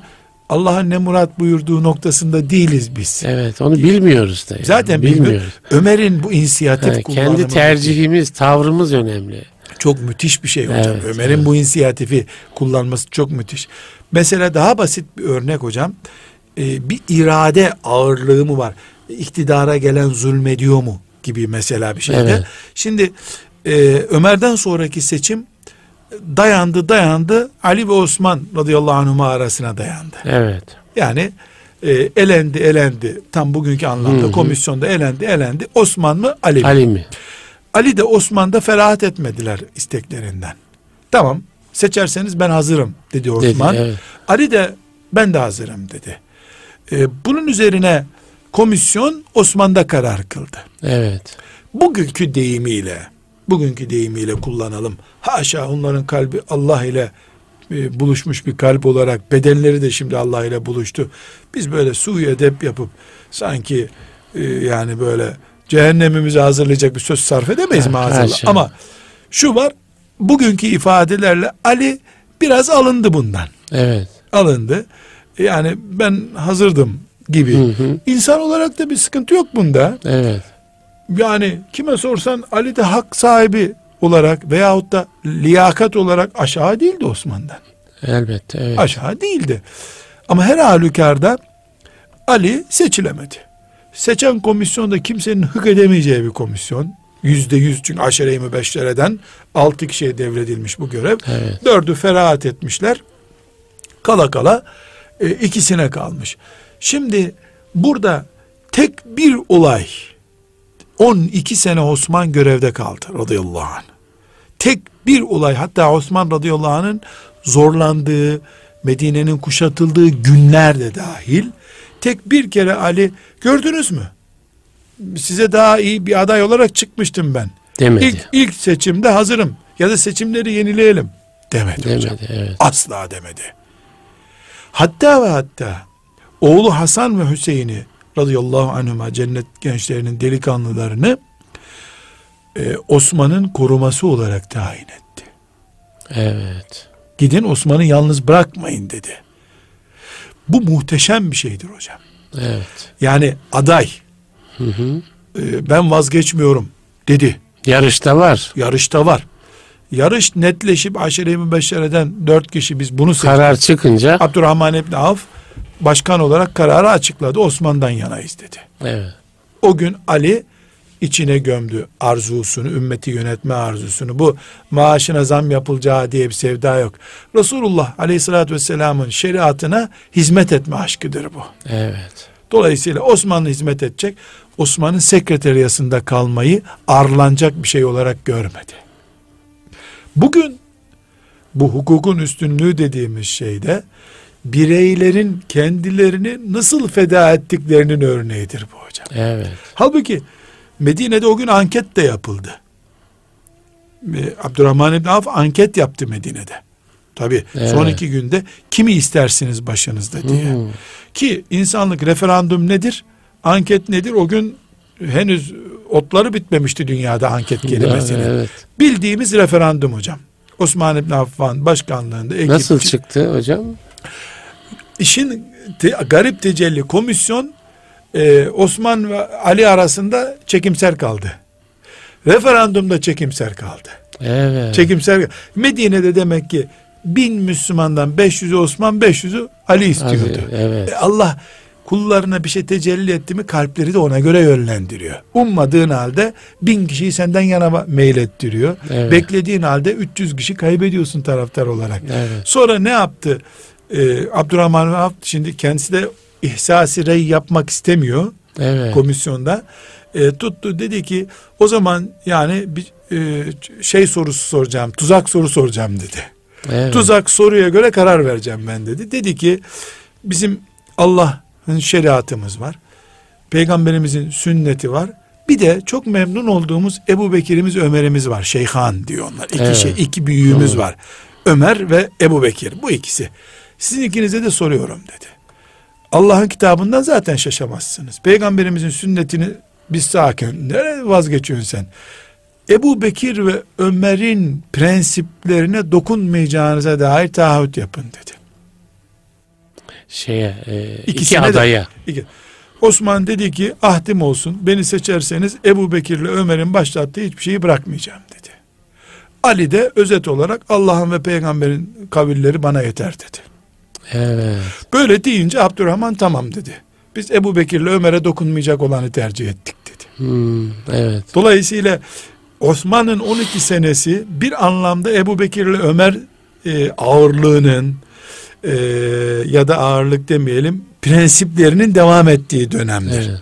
Allah'ın ne murat buyurduğu noktasında değiliz biz. Evet onu bilmiyoruz da. Yani. Zaten bilmiyoruz. Ömer'in bu inisiyatif ha, Kendi tercihimiz, tavrımız önemli. Çok müthiş bir şey hocam. Evet, Ömer'in evet. bu inisiyatifi kullanması çok müthiş. Mesela daha basit bir örnek hocam. Ee, bir irade ağırlığı mı var? İktidara gelen zulmediyor mu? Gibi mesela bir şeyde. Evet. Şimdi e, Ömer'den sonraki seçim dayandı dayandı Ali ve Osman radıyallahu anhuma arasına dayandı. Evet. Yani e, elendi elendi tam bugünkü anlamda Hı-hı. komisyonda elendi elendi Osman mı Ali mi? Ali mi? Ali de Osman da ferahat etmediler isteklerinden. Tamam seçerseniz ben hazırım dedi Osman. Dedi, evet. Ali de ben de hazırım dedi. Ee, bunun üzerine komisyon Osman'da karar kıldı. Evet. Bugünkü deyimiyle bugünkü deyimiyle kullanalım. Haşa onların kalbi Allah ile e, buluşmuş bir kalp olarak bedenleri de şimdi Allah ile buluştu. Biz böyle su edep yapıp sanki e, yani böyle cehennemimizi hazırlayacak bir söz sarf edemeyiz ha, maazallah. Ama şu var bugünkü ifadelerle Ali biraz alındı bundan. Evet. Alındı. Yani ben hazırdım gibi. Hı hı. İnsan olarak da bir sıkıntı yok bunda. Evet. Yani kime sorsan Ali de hak sahibi olarak veyahut da liyakat olarak aşağı değildi Osman'dan. Elbette evet. Aşağı değildi. Ama her halükarda Ali seçilemedi. Seçen komisyon da kimsenin hık edemeyeceği bir komisyon. Yüzde yüz çünkü aşere-i mübeşşereden altı kişiye devredilmiş bu görev. Evet. Dördü ferahat etmişler. Kala kala e, ikisine kalmış. Şimdi burada tek bir olay 12 sene Osman görevde kaldı radıyallahu anh. Tek bir olay hatta Osman radıyallahu anh'ın zorlandığı, Medine'nin kuşatıldığı günler de dahil tek bir kere Ali gördünüz mü? Size daha iyi bir aday olarak çıkmıştım ben. Demedi. İlk, ilk seçimde hazırım ya da seçimleri yenileyelim demedi, demedi hocam. evet. Asla demedi. Hatta ve hatta oğlu Hasan ve Hüseyin'i radıyallahu anhuma cennet gençlerinin delikanlılarını e, Osman'ın koruması olarak tayin etti. Evet. Gidin Osman'ı yalnız bırakmayın dedi. Bu muhteşem bir şeydir hocam. Evet. Yani aday Hı hı. e, ben vazgeçmiyorum dedi. Yarışta var. Yarışta var. Yarış netleşip aşire-i mübeşşereden dört kişi biz bunu seçtik. Karar çıkınca Abdurrahman İbni Avf başkan olarak kararı açıkladı. Osman'dan yanayız dedi. evet. O gün Ali içine gömdü arzusunu, ümmeti yönetme arzusunu. Bu maaşına zam yapılacağı diye bir sevda yok. Resulullah aleyhissalatü vesselamın şeriatına hizmet etme aşkıdır bu. Evet. Dolayısıyla Osmanlı hizmet edecek. Osman'ın sekreteriyasında kalmayı arlanacak bir şey olarak görmedi. Bugün bu hukukun üstünlüğü dediğimiz şeyde bireylerin kendilerini nasıl feda ettiklerinin örneğidir bu hocam. Evet. Halbuki Medine'de o gün anket de yapıldı. Ee, Abdurrahman İbni Avf anket yaptı Medine'de. Tabi Evet. son iki günde kimi istersiniz başınızda diye. Hı. Ki insanlık referandum nedir? Anket nedir? O gün henüz otları bitmemişti dünyada anket kelimesinin. Evet. Bildiğimiz referandum hocam. Osman İbni Affan başkanlığında ekip Nasıl çıktı hocam? İşin te- garip tecelli komisyon e, Osman ve Ali arasında çekimser kaldı. Referandumda çekimser kaldı. Evet. Çekimser Medine'de demek ki bin Müslümandan 500'ü Osman 500'ü Ali istiyordu. Evet. E, Allah kullarına bir şey tecelli etti mi kalpleri de ona göre yönlendiriyor. Ummadığın halde bin kişiyi senden yana meylettiriyor. Evet. Beklediğin halde 300 kişi kaybediyorsun taraftar olarak. Evet. Sonra ne yaptı? Ee, Abdurrahman Avf şimdi kendisi de ihsasi rey yapmak istemiyor Evet. komisyonda. Ee, tuttu dedi ki o zaman yani bir e, şey sorusu soracağım, tuzak soru soracağım dedi. Evet. Tuzak soruya göre karar vereceğim ben dedi. Dedi ki bizim Allah'ın şeriatımız var. Peygamberimizin sünneti var. Bir de çok memnun olduğumuz Ebu Bekir'imiz Ömer'imiz var. Şeyhan diyor onlar. İki, Evet. şey, iki büyüğümüz Doğru. var. Ömer ve Ebu Bekir. Bu ikisi. Sizin ikinize de soruyorum dedi. Allah'ın kitabından zaten şaşamazsınız. Peygamberimizin sünnetini biz sakin. Nereye vazgeçiyorsun sen? Ebu Bekir ve Ömer'in prensiplerine dokunmayacağınıza dair taahhüt yapın dedi. Şeye, e, iki İkisine de- adaya. İki. Osman dedi ki ahdim olsun beni seçerseniz Ebu Bekir ile Ömer'in başlattığı hiçbir şeyi bırakmayacağım dedi. Ali de özet olarak Allah'ın ve peygamberin kavilleri bana yeter dedi. Evet. Böyle deyince Abdurrahman tamam dedi. Biz Ebu Bekir ile Ömer'e dokunmayacak olanı tercih ettik dedi. Hmm, evet. Dolayısıyla Osman'ın 12 senesi bir anlamda Ebu Bekir ile Ömer e, ağırlığının e, ya da ağırlık demeyelim prensiplerinin devam ettiği dönemdir. Evet.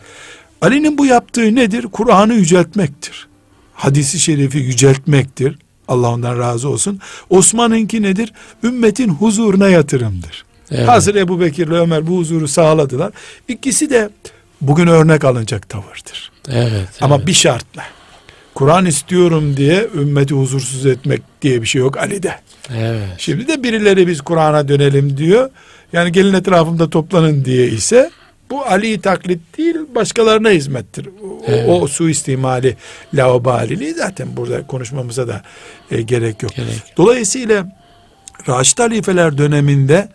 Ali'nin bu yaptığı nedir? Kur'an'ı yüceltmektir. Hadisi şerifi yüceltmektir. Allah ondan razı olsun. Osman'ınki nedir? Ümmetin huzuruna yatırımdır. Evet. Hazır Ebu Bekir ile Ömer bu huzuru sağladılar. İkisi de bugün örnek alınacak tavırdır. Evet. Ama evet. bir şartla. Kur'an istiyorum diye ümmeti huzursuz etmek diye bir şey yok Ali'de. Evet. Şimdi de birileri biz Kur'an'a dönelim diyor. Yani gelin etrafımda toplanın diye ise bu Ali'yi taklit değil başkalarına hizmettir. O, Evet. o suistimali, laubaliliği zaten burada konuşmamıza da e, gerek yok. Gerek. Dolayısıyla Raşid halifeler döneminde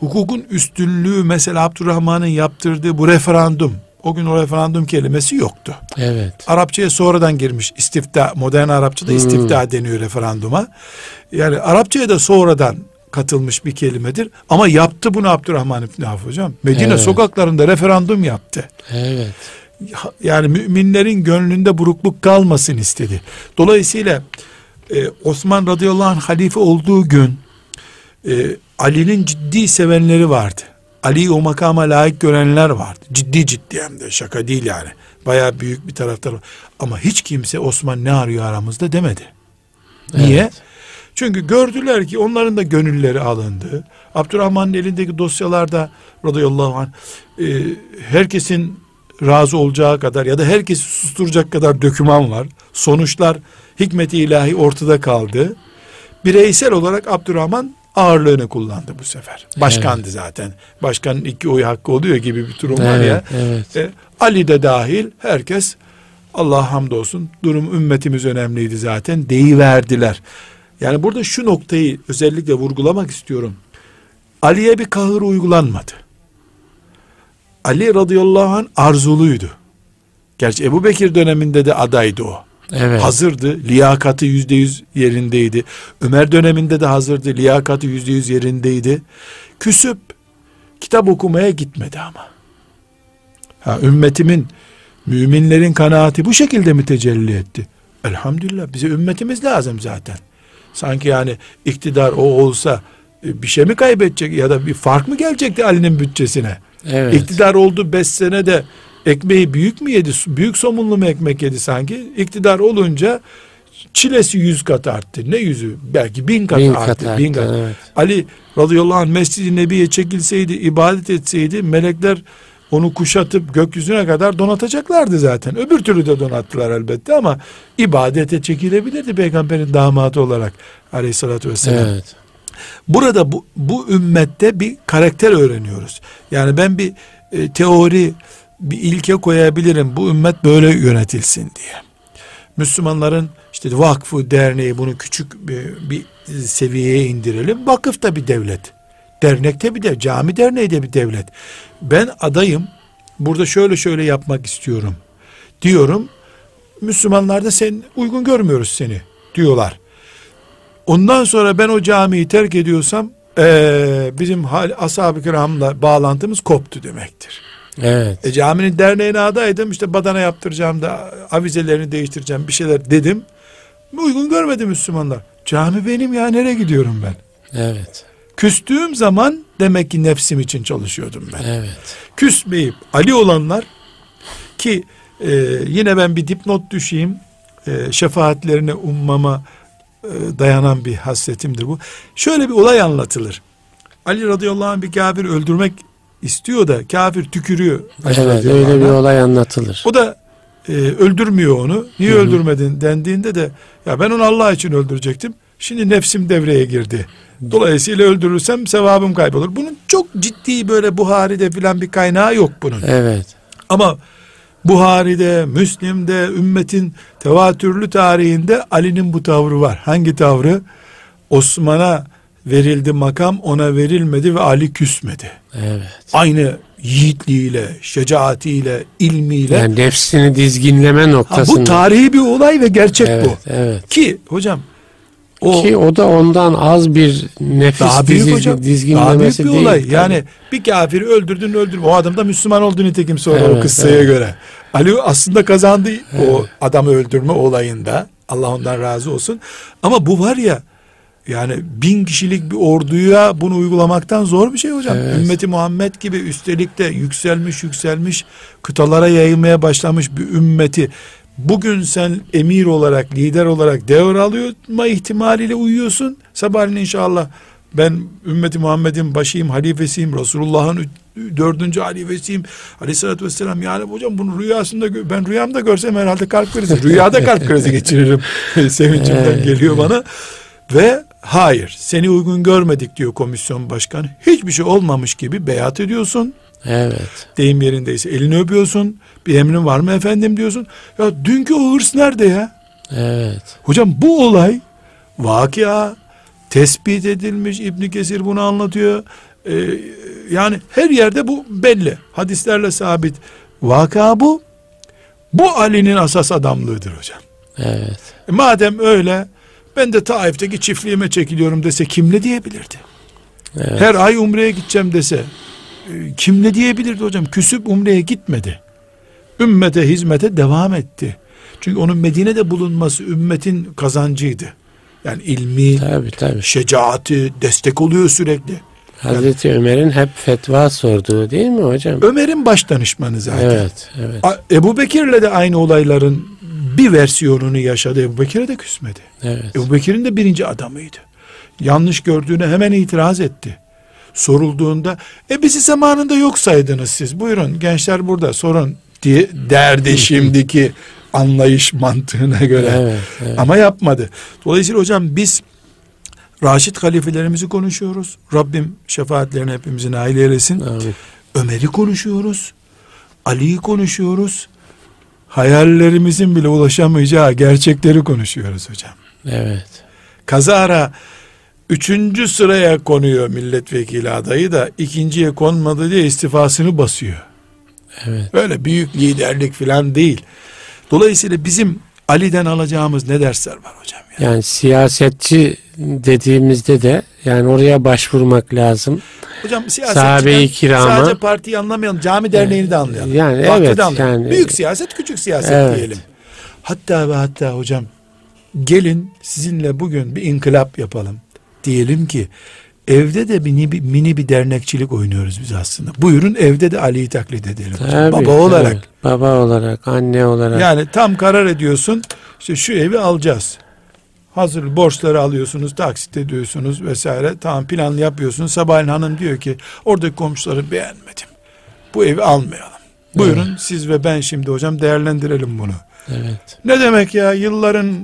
hukukun üstünlüğü mesela Abdurrahman'ın yaptırdığı bu referandum o gün o referandum kelimesi yoktu. Evet. Arapçaya sonradan girmiş istifta modern Arapçada Hmm. istifta deniyor referanduma. Yani Arapçaya da sonradan katılmış bir kelimedir. Ama yaptı bunu Abdurrahman İbni Avf hocam. Medine Evet. sokaklarında referandum yaptı. Evet. Yani müminlerin gönlünde burukluk kalmasın istedi. Dolayısıyla e, Osman radıyallahu anh halife olduğu gün e, Ali'nin ciddi sevenleri vardı. Ali'yi o makama layık görenler vardı. Ciddi ciddi hem de şaka değil yani. Bayağı büyük bir taraftar var. Ama hiç kimse Osman ne arıyor aramızda demedi. Niye? Evet. Çünkü gördüler ki onların da gönülleri alındı. Abdurrahman'ın elindeki dosyalarda radıyallahu anh e, herkesin razı olacağı kadar ya da herkesi susturacak kadar döküman var. Sonuçlar hikmeti ilahi ortada kaldı. Bireysel olarak Abdurrahman ağırlığını kullandı bu sefer. Başkandı evet. zaten. Başkanın iki oy hakkı oluyor gibi bir durum evet, var ya. Evet. E, Ali de dahil herkes Allah hamdolsun durum ümmetimiz önemliydi zaten deyiverdiler. Yani burada şu noktayı özellikle vurgulamak istiyorum. Ali'ye bir kahır uygulanmadı. Ali radıyallahu anh arzuluydu. Gerçi Ebu Bekir döneminde de adaydı o. Evet. Hazırdı. Liyakatı yüzde yüz yerindeydi. Ömer döneminde de hazırdı. Liyakatı yüzde yüz yerindeydi. Küsüp kitap okumaya gitmedi ama. Ha, ümmetimin, müminlerin kanaati bu şekilde mi tecelli etti? Elhamdülillah bize ümmetimiz lazım zaten. Sanki yani iktidar o olsa e, bir şey mi kaybedecek ya da bir fark mı gelecekti Ali'nin bütçesine? Evet. İktidar oldu beş sene de ekmeği büyük mü yedi? Büyük somunlu mu ekmek yedi sanki? İktidar olunca çilesi yüz kat arttı. Ne yüzü? Belki bin kat bin arttı. Kat bin kat. Evet. Ali radıyallahu anh Mescid-i Nebi'ye çekilseydi, ibadet etseydi melekler onu kuşatıp gökyüzüne kadar donatacaklardı zaten. Öbür türlü de donattılar elbette ama ibadete çekilebilirdi peygamberin damatı olarak aleyhissalatü vesselam. Evet. Burada bu, bu ümmette bir karakter öğreniyoruz. Yani ben bir e, teori, bir ilke koyabilirim. Bu ümmet böyle yönetilsin diye. Müslümanların işte vakfı, derneği bunu küçük bir, bir seviyeye indirelim. Vakıf da bir devlet. Dernekte bir de cami derneği de bir devlet. Ben adayım. Burada şöyle şöyle yapmak istiyorum. Diyorum. Müslümanlar da sen uygun görmüyoruz seni diyorlar. Ondan sonra ben o camiyi terk ediyorsam ee, bizim hal, ashab-ı kiramla bağlantımız koptu demektir. Evet. E, caminin derneğine adaydım işte badana yaptıracağım da avizelerini değiştireceğim bir şeyler dedim. Uygun görmedi Müslümanlar. Cami benim ya nereye gidiyorum ben? Evet. Küstüğüm zaman demek ki nefsim için çalışıyordum ben. Evet. Küsmeyip Ali olanlar ki e, yine ben bir dipnot düşeyim e, şefaatlerine ummama e, dayanan bir hasretimdir bu. Şöyle bir olay anlatılır. Ali radıyallahu anh bir kafir öldürmek istiyor da kafir tükürüyor. Evet öyle bir olay anlatılır. O da e, öldürmüyor onu. Niye Hı-hı. öldürmedin dendiğinde de ya ben onu Allah için öldürecektim. Şimdi nefsim devreye girdi. Dolayısıyla öldürürsem sevabım kaybolur. Bunun çok ciddi böyle Buhari'de filan bir kaynağı yok bunun. Evet. Ama Buhari'de, Müslim'de, ümmetin tevatürlü tarihinde Ali'nin bu tavrı var. Hangi tavrı? Osman'a verildi makam ona verilmedi ve Ali küsmedi. Evet. Aynı yiğitliğiyle, şecaatiyle, ilmiyle. Yani nefsini dizginleme noktasında. Ha, bu tarihi bir olay ve gerçek evet, bu. Evet. Ki hocam o, Ki o da ondan az bir nefis daha büyük dizi, hocam, dizginlemesi daha büyük bir olay. Tabii. Yani bir kafiri öldürdün öldürdün. O adam da Müslüman oldu nitekim sonra evet, o kıssaya evet. göre. Ali aslında kazandı evet. o adamı öldürme olayında. Allah ondan razı olsun. Ama bu var ya yani bin kişilik bir orduya bunu uygulamaktan zor bir şey hocam. Evet. Ümmeti Muhammed gibi üstelik de yükselmiş yükselmiş kıtalara yayılmaya başlamış bir ümmeti bugün sen emir olarak lider olarak devralıyorma ihtimaliyle uyuyorsun. Sabahleyin inşallah ben ümmeti Muhammed'in başıyım, halifesiyim, Resulullah'ın dördüncü halifesiyim. Aleyhissalatü vesselam yani hocam bunu rüyasında ben rüyamda görsem herhalde kalp krizi. Rüyada kalp krizi geçiririm. Sevincimden geliyor bana. Ve hayır seni uygun görmedik diyor komisyon başkanı. Hiçbir şey olmamış gibi beyat ediyorsun. Evet. Deyim yerindeyse elini öpüyorsun. Bir emrin var mı efendim diyorsun. Ya dünkü o hırs nerede ya? Evet. Hocam bu olay vakia tespit edilmiş İbn Kesir bunu anlatıyor. Ee, yani her yerde bu belli. Hadislerle sabit. Vaka bu. Bu Ali'nin asas adamlığıdır hocam. Evet. E madem öyle ben de Taif'teki çiftliğime çekiliyorum dese kim ne diyebilirdi? Evet. Her ay umreye gideceğim dese e, kim ne diyebilirdi hocam? Küsüp umreye gitmedi. Ümmete hizmete devam etti. Çünkü onun Medine'de bulunması ümmetin kazancıydı. Yani ilmi, tabii, tabii. şecaati destek oluyor sürekli. Hazreti yani, Ömer'in hep fetva sorduğu değil mi hocam? Ömer'in baş danışmanı zaten. Evet, evet. Ebu Bekir'le de aynı olayların bir versiyonunu yaşadı. Ebu Bekir'e de küsmedi. Evet. Ebu Bekir'in de birinci adamıydı. Yanlış gördüğüne hemen itiraz etti. Sorulduğunda e bizi zamanında yok saydınız siz. Buyurun gençler burada sorun diye derdi şimdiki anlayış mantığına göre. Evet, evet. Ama yapmadı. Dolayısıyla hocam biz Raşid halifelerimizi konuşuyoruz. Rabbim şefaatlerini hepimizin nail eylesin. Ömer'i konuşuyoruz. Ali'yi konuşuyoruz. Hayallerimizin bile ulaşamayacağı gerçekleri konuşuyoruz hocam. Evet. Kazara üçüncü sıraya konuyor milletvekili adayı da ikinciye konmadı diye istifasını basıyor. Evet. Öyle büyük liderlik falan değil. Dolayısıyla bizim Ali'den alacağımız ne dersler var hocam? Ya? Yani siyasetçi dediğimizde de yani oraya başvurmak lazım. Hocam siyasetçiden kirama- sadece partiyi anlamayalım. Cami derneğini de anlayalım. Yani Vakfı evet, anlayalım. yani- Büyük siyaset küçük siyaset Evet. diyelim. Hatta ve hatta hocam gelin sizinle bugün bir inkılap yapalım. Diyelim ki evde de mini, bir- mini bir dernekçilik oynuyoruz biz aslında. Buyurun evde de Ali'yi taklit edelim. hocam. Tabii, Baba olarak. evet. Baba olarak, anne olarak. Yani tam karar ediyorsun. İşte şu evi alacağız. Hazır borçları alıyorsunuz, taksit ediyorsunuz vesaire. Tamam plan yapıyorsunuz. Sabahleyin hanım diyor ki oradaki komşuları beğenmedim. Bu evi almayalım. Buyurun siz ve ben şimdi hocam değerlendirelim bunu. Evet. Ne demek ya yılların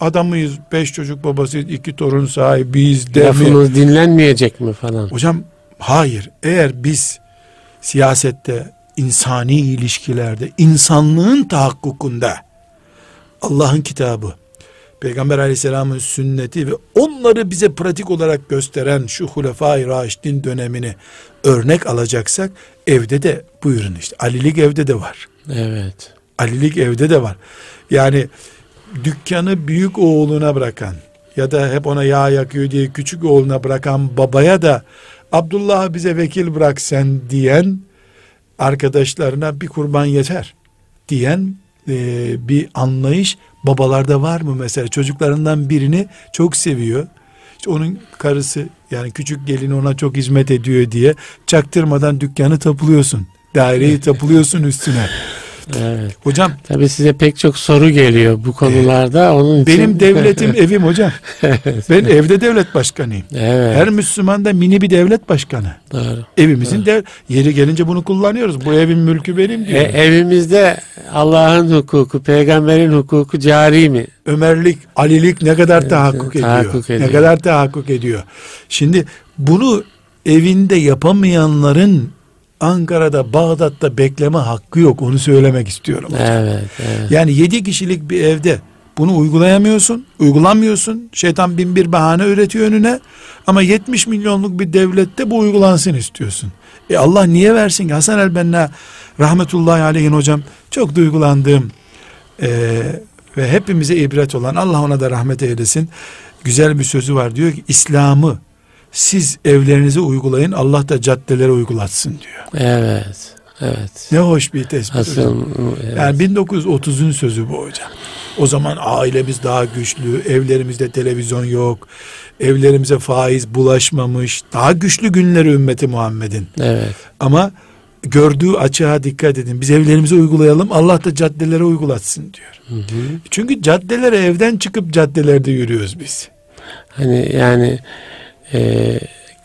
adamıyız. Beş çocuk babasıyız. iki torun sahibiyiz. De mi? Lafımız dinlenmeyecek mi falan. Hocam hayır eğer biz siyasette insani ilişkilerde insanlığın tahakkukunda Allah'ın kitabı Peygamber aleyhisselamın sünneti ve onları bize pratik olarak gösteren şu Hulefai Raşidin dönemini örnek alacaksak evde de buyurun işte Alilik evde de var. Evet. Alilik evde de var. Yani dükkanı büyük oğluna bırakan ya da hep ona yağ yakıyor diye küçük oğluna bırakan babaya da Abdullah'ı bize vekil bırak sen diyen arkadaşlarına bir kurban yeter diyen e, bir anlayış babalarda var mı mesela? Çocuklarından birini çok seviyor. İşte onun karısı yani küçük gelin ona çok hizmet ediyor diye çaktırmadan dükkanı tapılıyorsun daireyi tapılıyorsun üstüne Evet. hocam Tabii size pek çok soru geliyor bu konularda. Onun için... Benim devletim evim hocam. Ben evde devlet başkanıyım. evet. Her Müslüman da mini bir devlet başkanı. Doğru. Evimizin de yeri gelince bunu kullanıyoruz. Bu evin mülkü benim E, diyor. evimizde Allah'ın hukuku, peygamberin hukuku cari mi? Ömerlik, Alilik ne kadar tahakkuk ediyor. tahakkuk ediyor. Ne kadar tahakkuk ediyor. Şimdi bunu evinde yapamayanların Ankara'da, Bağdat'ta bekleme hakkı yok. Onu söylemek istiyorum. Evet, evet. Yani yedi kişilik bir evde bunu uygulayamıyorsun, uygulamıyorsun. Şeytan bin bir bahane üretiyor önüne. Ama 70 milyonluk bir devlette bu uygulansın istiyorsun. E Allah niye versin ki? Hasan el-Benna rahmetullahi aleyhin hocam çok duygulandığım e, ve hepimize ibret olan Allah ona da rahmet eylesin. Güzel bir sözü var diyor ki İslam'ı siz evlerinize uygulayın Allah da caddelere uygulatsın diyor. Evet, evet. Ne hoş bir tespit. hocam. Asıl, evet. Yani 1930'un sözü bu hocam. O zaman ailemiz daha güçlü, evlerimizde televizyon yok, evlerimize faiz bulaşmamış, daha güçlü günleri ümmeti Muhammed'in. evet. Ama gördüğü açığa dikkat edin. Biz evlerimize uygulayalım, Allah da caddelere uygulatsın diyor. Çünkü caddelere evden çıkıp caddelerde yürüyoruz biz. Hani yani e,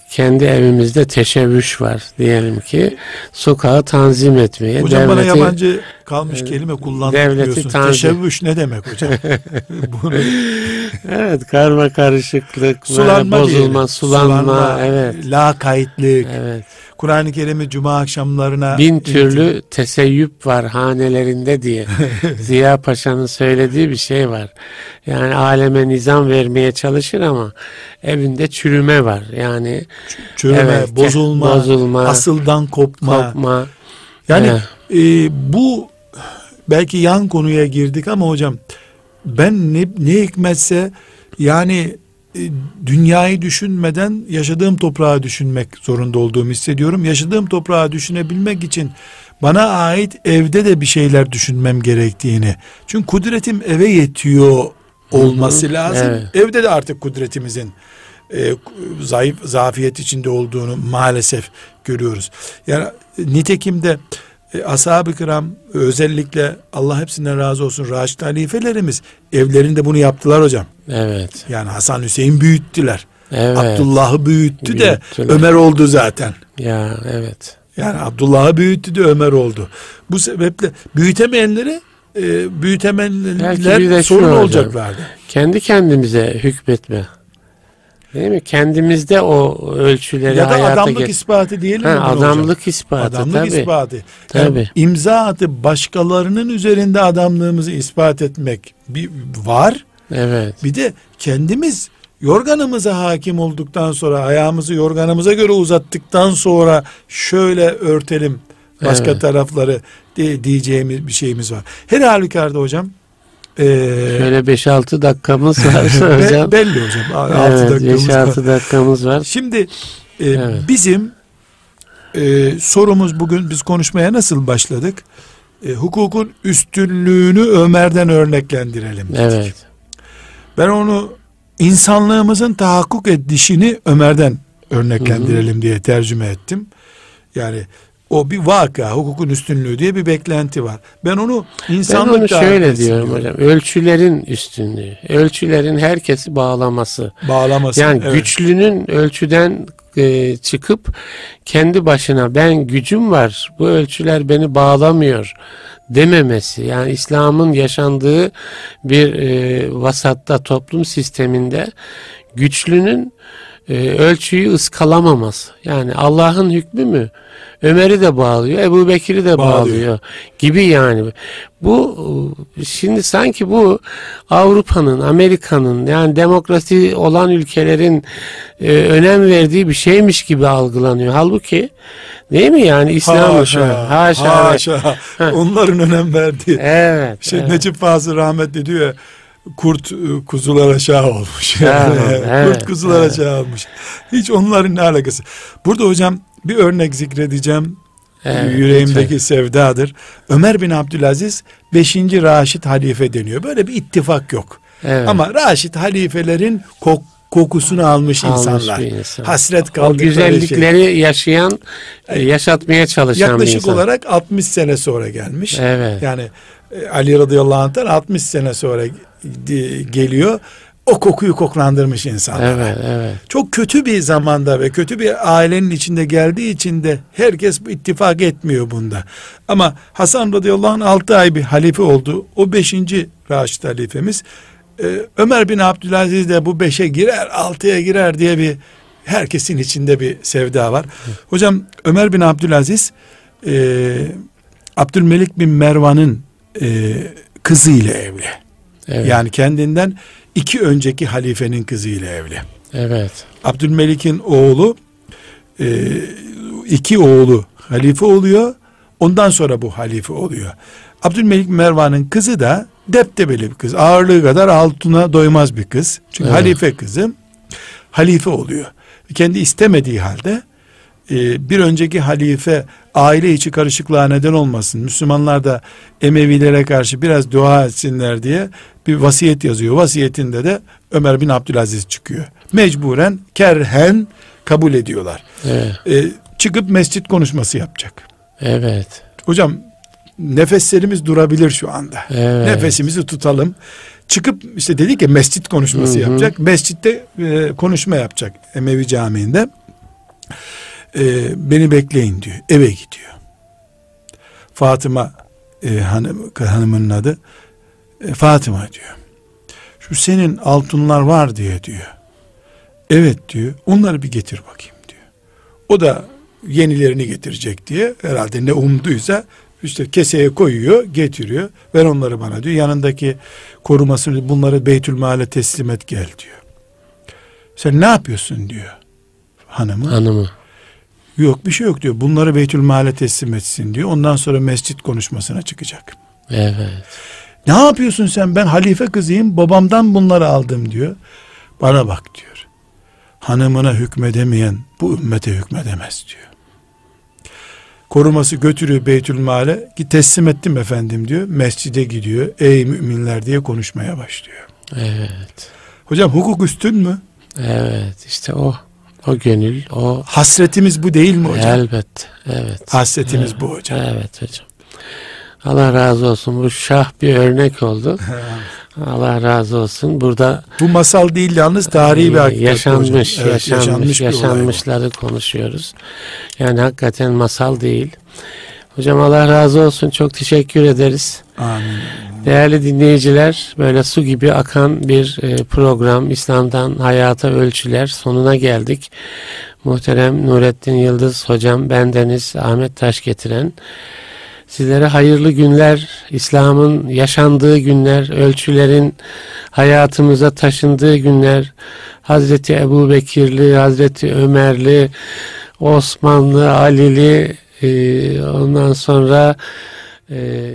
kendi evimizde teşebbüs var diyelim ki sokağı tanzim etmeye Hocam bana devleti- yabancı kalmış kelime devleti kullandırmıyorsun. tanzim- Teşebbüs ne demek hocam? Bunu evet karma karışıklık sulanma bozulma diyelim. sulanma, evet lakaytlık. evet Kur'an-ı Kerim'i cuma akşamlarına bin türlü teseyyüp var hanelerinde diye. Ziya Paşa'nın söylediği bir şey var. Yani aleme nizam vermeye çalışır ama evinde çürüme var. Yani çürüme, Evet, bozulma, bozulma, asıldan kopma. kopma. Yani e, bu belki yan konuya girdik ama hocam ben ne, ne hikmetse yani dünyayı düşünmeden yaşadığım toprağı düşünmek zorunda olduğumu hissediyorum. Yaşadığım toprağı düşünebilmek için bana ait evde de bir şeyler düşünmem gerektiğini. Çünkü kudretim eve yetiyor olması lazım. evet. Evde de artık kudretimizin e, zayıf zafiyet içinde olduğunu maalesef görüyoruz. Yani nitekim de E, ashab-ı kiram özellikle Allah hepsinden razı olsun Raşid halifelerimiz evlerinde bunu yaptılar hocam. Evet. Yani Hasan Hüseyin büyüttüler. Evet. Abdullah'ı büyüttü de Büyüttüler. Ömer oldu zaten. Ya evet. Yani Abdullah'ı büyüttü de Ömer oldu. Bu sebeple büyütemeyenleri e, de büyütemeyenler sorun olacaklardı. Kendi kendimize hükmetme. Değil mi? Kendimizde o ölçüleri Ya da adamlık ispatı diyelim mi? Ha, hocam? adamlık ispatı Adamlık tabii. ispatı. Tabii. Yani imza atıp başkalarının üzerinde adamlığımızı ispat etmek bir var. Evet. Bir de kendimiz yorganımıza hakim olduktan sonra ayağımızı yorganımıza göre uzattıktan sonra şöyle örtelim başka Evet. tarafları diye diyeceğimiz bir şeyimiz var. Her halükarda hocam e, Şöyle 5-6 dakikamız var hocam. belli hocam. Altı Evet, dakikamız var. 5-6 dakikamız var. Şimdi e, Evet. bizim e, sorumuz bugün biz konuşmaya nasıl başladık? E, hukukun üstünlüğünü Ömer'den örneklendirelim. dedik. Evet. Ben onu insanlığımızın tahakkuk edişini Ömer'den örneklendirelim diye tercüme ettim. Yani o bir vaka, hukukun üstünlüğü diye bir beklenti var. Ben onu Ben insanlık onu tahakkuk şöyle diyorum hocam. Ölçülerin üstünlüğü. Ölçülerin herkesi bağlaması. Bağlaması. Yani evet. güçlünün ölçüden e, çıkıp kendi başına ben gücüm var bu ölçüler beni bağlamıyor dememesi yani İslam'ın yaşandığı bir e, vasatta toplum sisteminde güçlünün e, ölçüyü ıskalamaması yani Allah'ın hükmü mü Ömer'i de bağlıyor Ebu Bekir'i de Bağlıyor. bağlıyor gibi yani bu şimdi sanki bu Avrupa'nın Amerika'nın yani demokrasi olan ülkelerin e, önem verdiği bir şeymiş gibi algılanıyor halbuki değil mi yani İslam Haşa, Ha, haşa, haşa. Onların önem verdiği. evet Şey, evet. Necip Fazıl rahmetli diyor kurt e, kuzular aşağı olmuş. Tamam, kurt evet, kuzular evet. aşağı olmuş. Hiç onların ne alakası? Burada hocam bir örnek zikredeceğim. Evet, Yüreğimdeki lütfen. sevdadır. Ömer bin Abdülaziz 5. Raşid halife deniyor. Böyle bir ittifak yok. Evet. Ama Raşid halifelerin kok- kokusunu almış, Almış insanlar. insan. Hasret o kaldıkları şey. güzellikleri yaşayan e, yaşatmaya çalışan Yaklaşık insan olarak 60 sene sonra gelmiş. evet Yani Ali radıyallahu anh'tan 60 sene sonra e, geliyor. O kokuyu koklandırmış insanlar. evet evet Çok kötü bir zamanda ve kötü bir ailenin içinde geldiği için de herkes bu ittifak etmiyor bunda. Ama Hasan radıyallahu anh 6 ay bir halife oldu. O 5. Raşid halifemiz. e, Ömer bin Abdülaziz de bu 5'e girer 6'ya girer diye bir herkesin içinde bir sevda var. Hocam Ömer bin Abdülaziz e, Abdülmelik bin Mervan'ın e, kızı ile evli. evet Yani kendinden iki önceki halifenin kızı ile evli. evet Abdülmelik'in oğlu e, iki oğlu halife oluyor. Ondan sonra bu halife oluyor. Abdülmelik Mervan'ın kızı da deptebeli bir kız. Ağırlığı kadar altına doymaz bir kız. Çünkü Evet. halife kızı halife oluyor. Kendi istemediği halde e, bir önceki halife aile içi karışıklığa neden olmasın. Müslümanlar da Emevilere karşı biraz dua etsinler diye bir vasiyet yazıyor. Vasiyetinde de Ömer bin Abdülaziz çıkıyor. Mecburen kerhen kabul ediyorlar. evet E, çıkıp mescit konuşması yapacak. evet Hocam nefeslerimiz durabilir şu anda. Evet. Nefesimizi tutalım. Çıkıp işte dedik ya mescit konuşması Hı hı. yapacak. Mescitte e, konuşma yapacak Emevi Camii'nde. E, beni bekleyin diyor. Eve gidiyor. Fatıma e, hanım, hanımının adı. E, Fatıma diyor. Şu senin altınlar var diye diyor. Evet diyor. Onları bir getir bakayım diyor. O da yenilerini getirecek diye herhalde ne umduysa işte keseye koyuyor, getiriyor. Ver onları bana diyor. Yanındaki korumasını bunları Beytülmal'e teslim et gel diyor. Sen ne yapıyorsun diyor hanımı. hanımı Yok bir şey yok diyor. Bunları Beytülmal'e teslim etsin diyor. Ondan sonra mescit konuşmasına çıkacak. evet Ne yapıyorsun sen? Ben halife kızıyım. Babamdan bunları aldım diyor. Bana bak diyor. Hanımına hükmedemeyen bu ümmete hükmedemez diyor. Koruması götürüyor Beytülmal'e. Ki teslim ettim efendim diyor. Mescide gidiyor. Ey müminler diye konuşmaya başlıyor. evet Hocam hukuk üstün mü? evet işte o O gönül, o Hasretimiz bu değil mi hocam? elbet. Evet. Hasretimiz evet. bu hocam. Evet hocam. Allah razı olsun. Bu şah bir örnek oldu. Allah razı olsun. Burada bu masal değil yalnız tarihi bir hakikat yaşanmış, hocam. Evet, yaşanmış, yaşanmış yaşanmışları konuşuyoruz. Yani hakikaten masal değil. Hocam Allah razı olsun. Çok teşekkür ederiz. Amin. Değerli dinleyiciler, böyle su gibi akan bir e, program İslam'dan Hayata Ölçüler sonuna geldik. Muhterem Nurettin Yıldız hocam, bendeniz Ahmet Taş getiren sizlere hayırlı günler, İslam'ın yaşandığı günler, ölçülerin hayatımıza taşındığı günler, Hazreti Ebu Bekirli, Hazreti Ömerli, Osmanlı, Alili, e, ondan sonra e,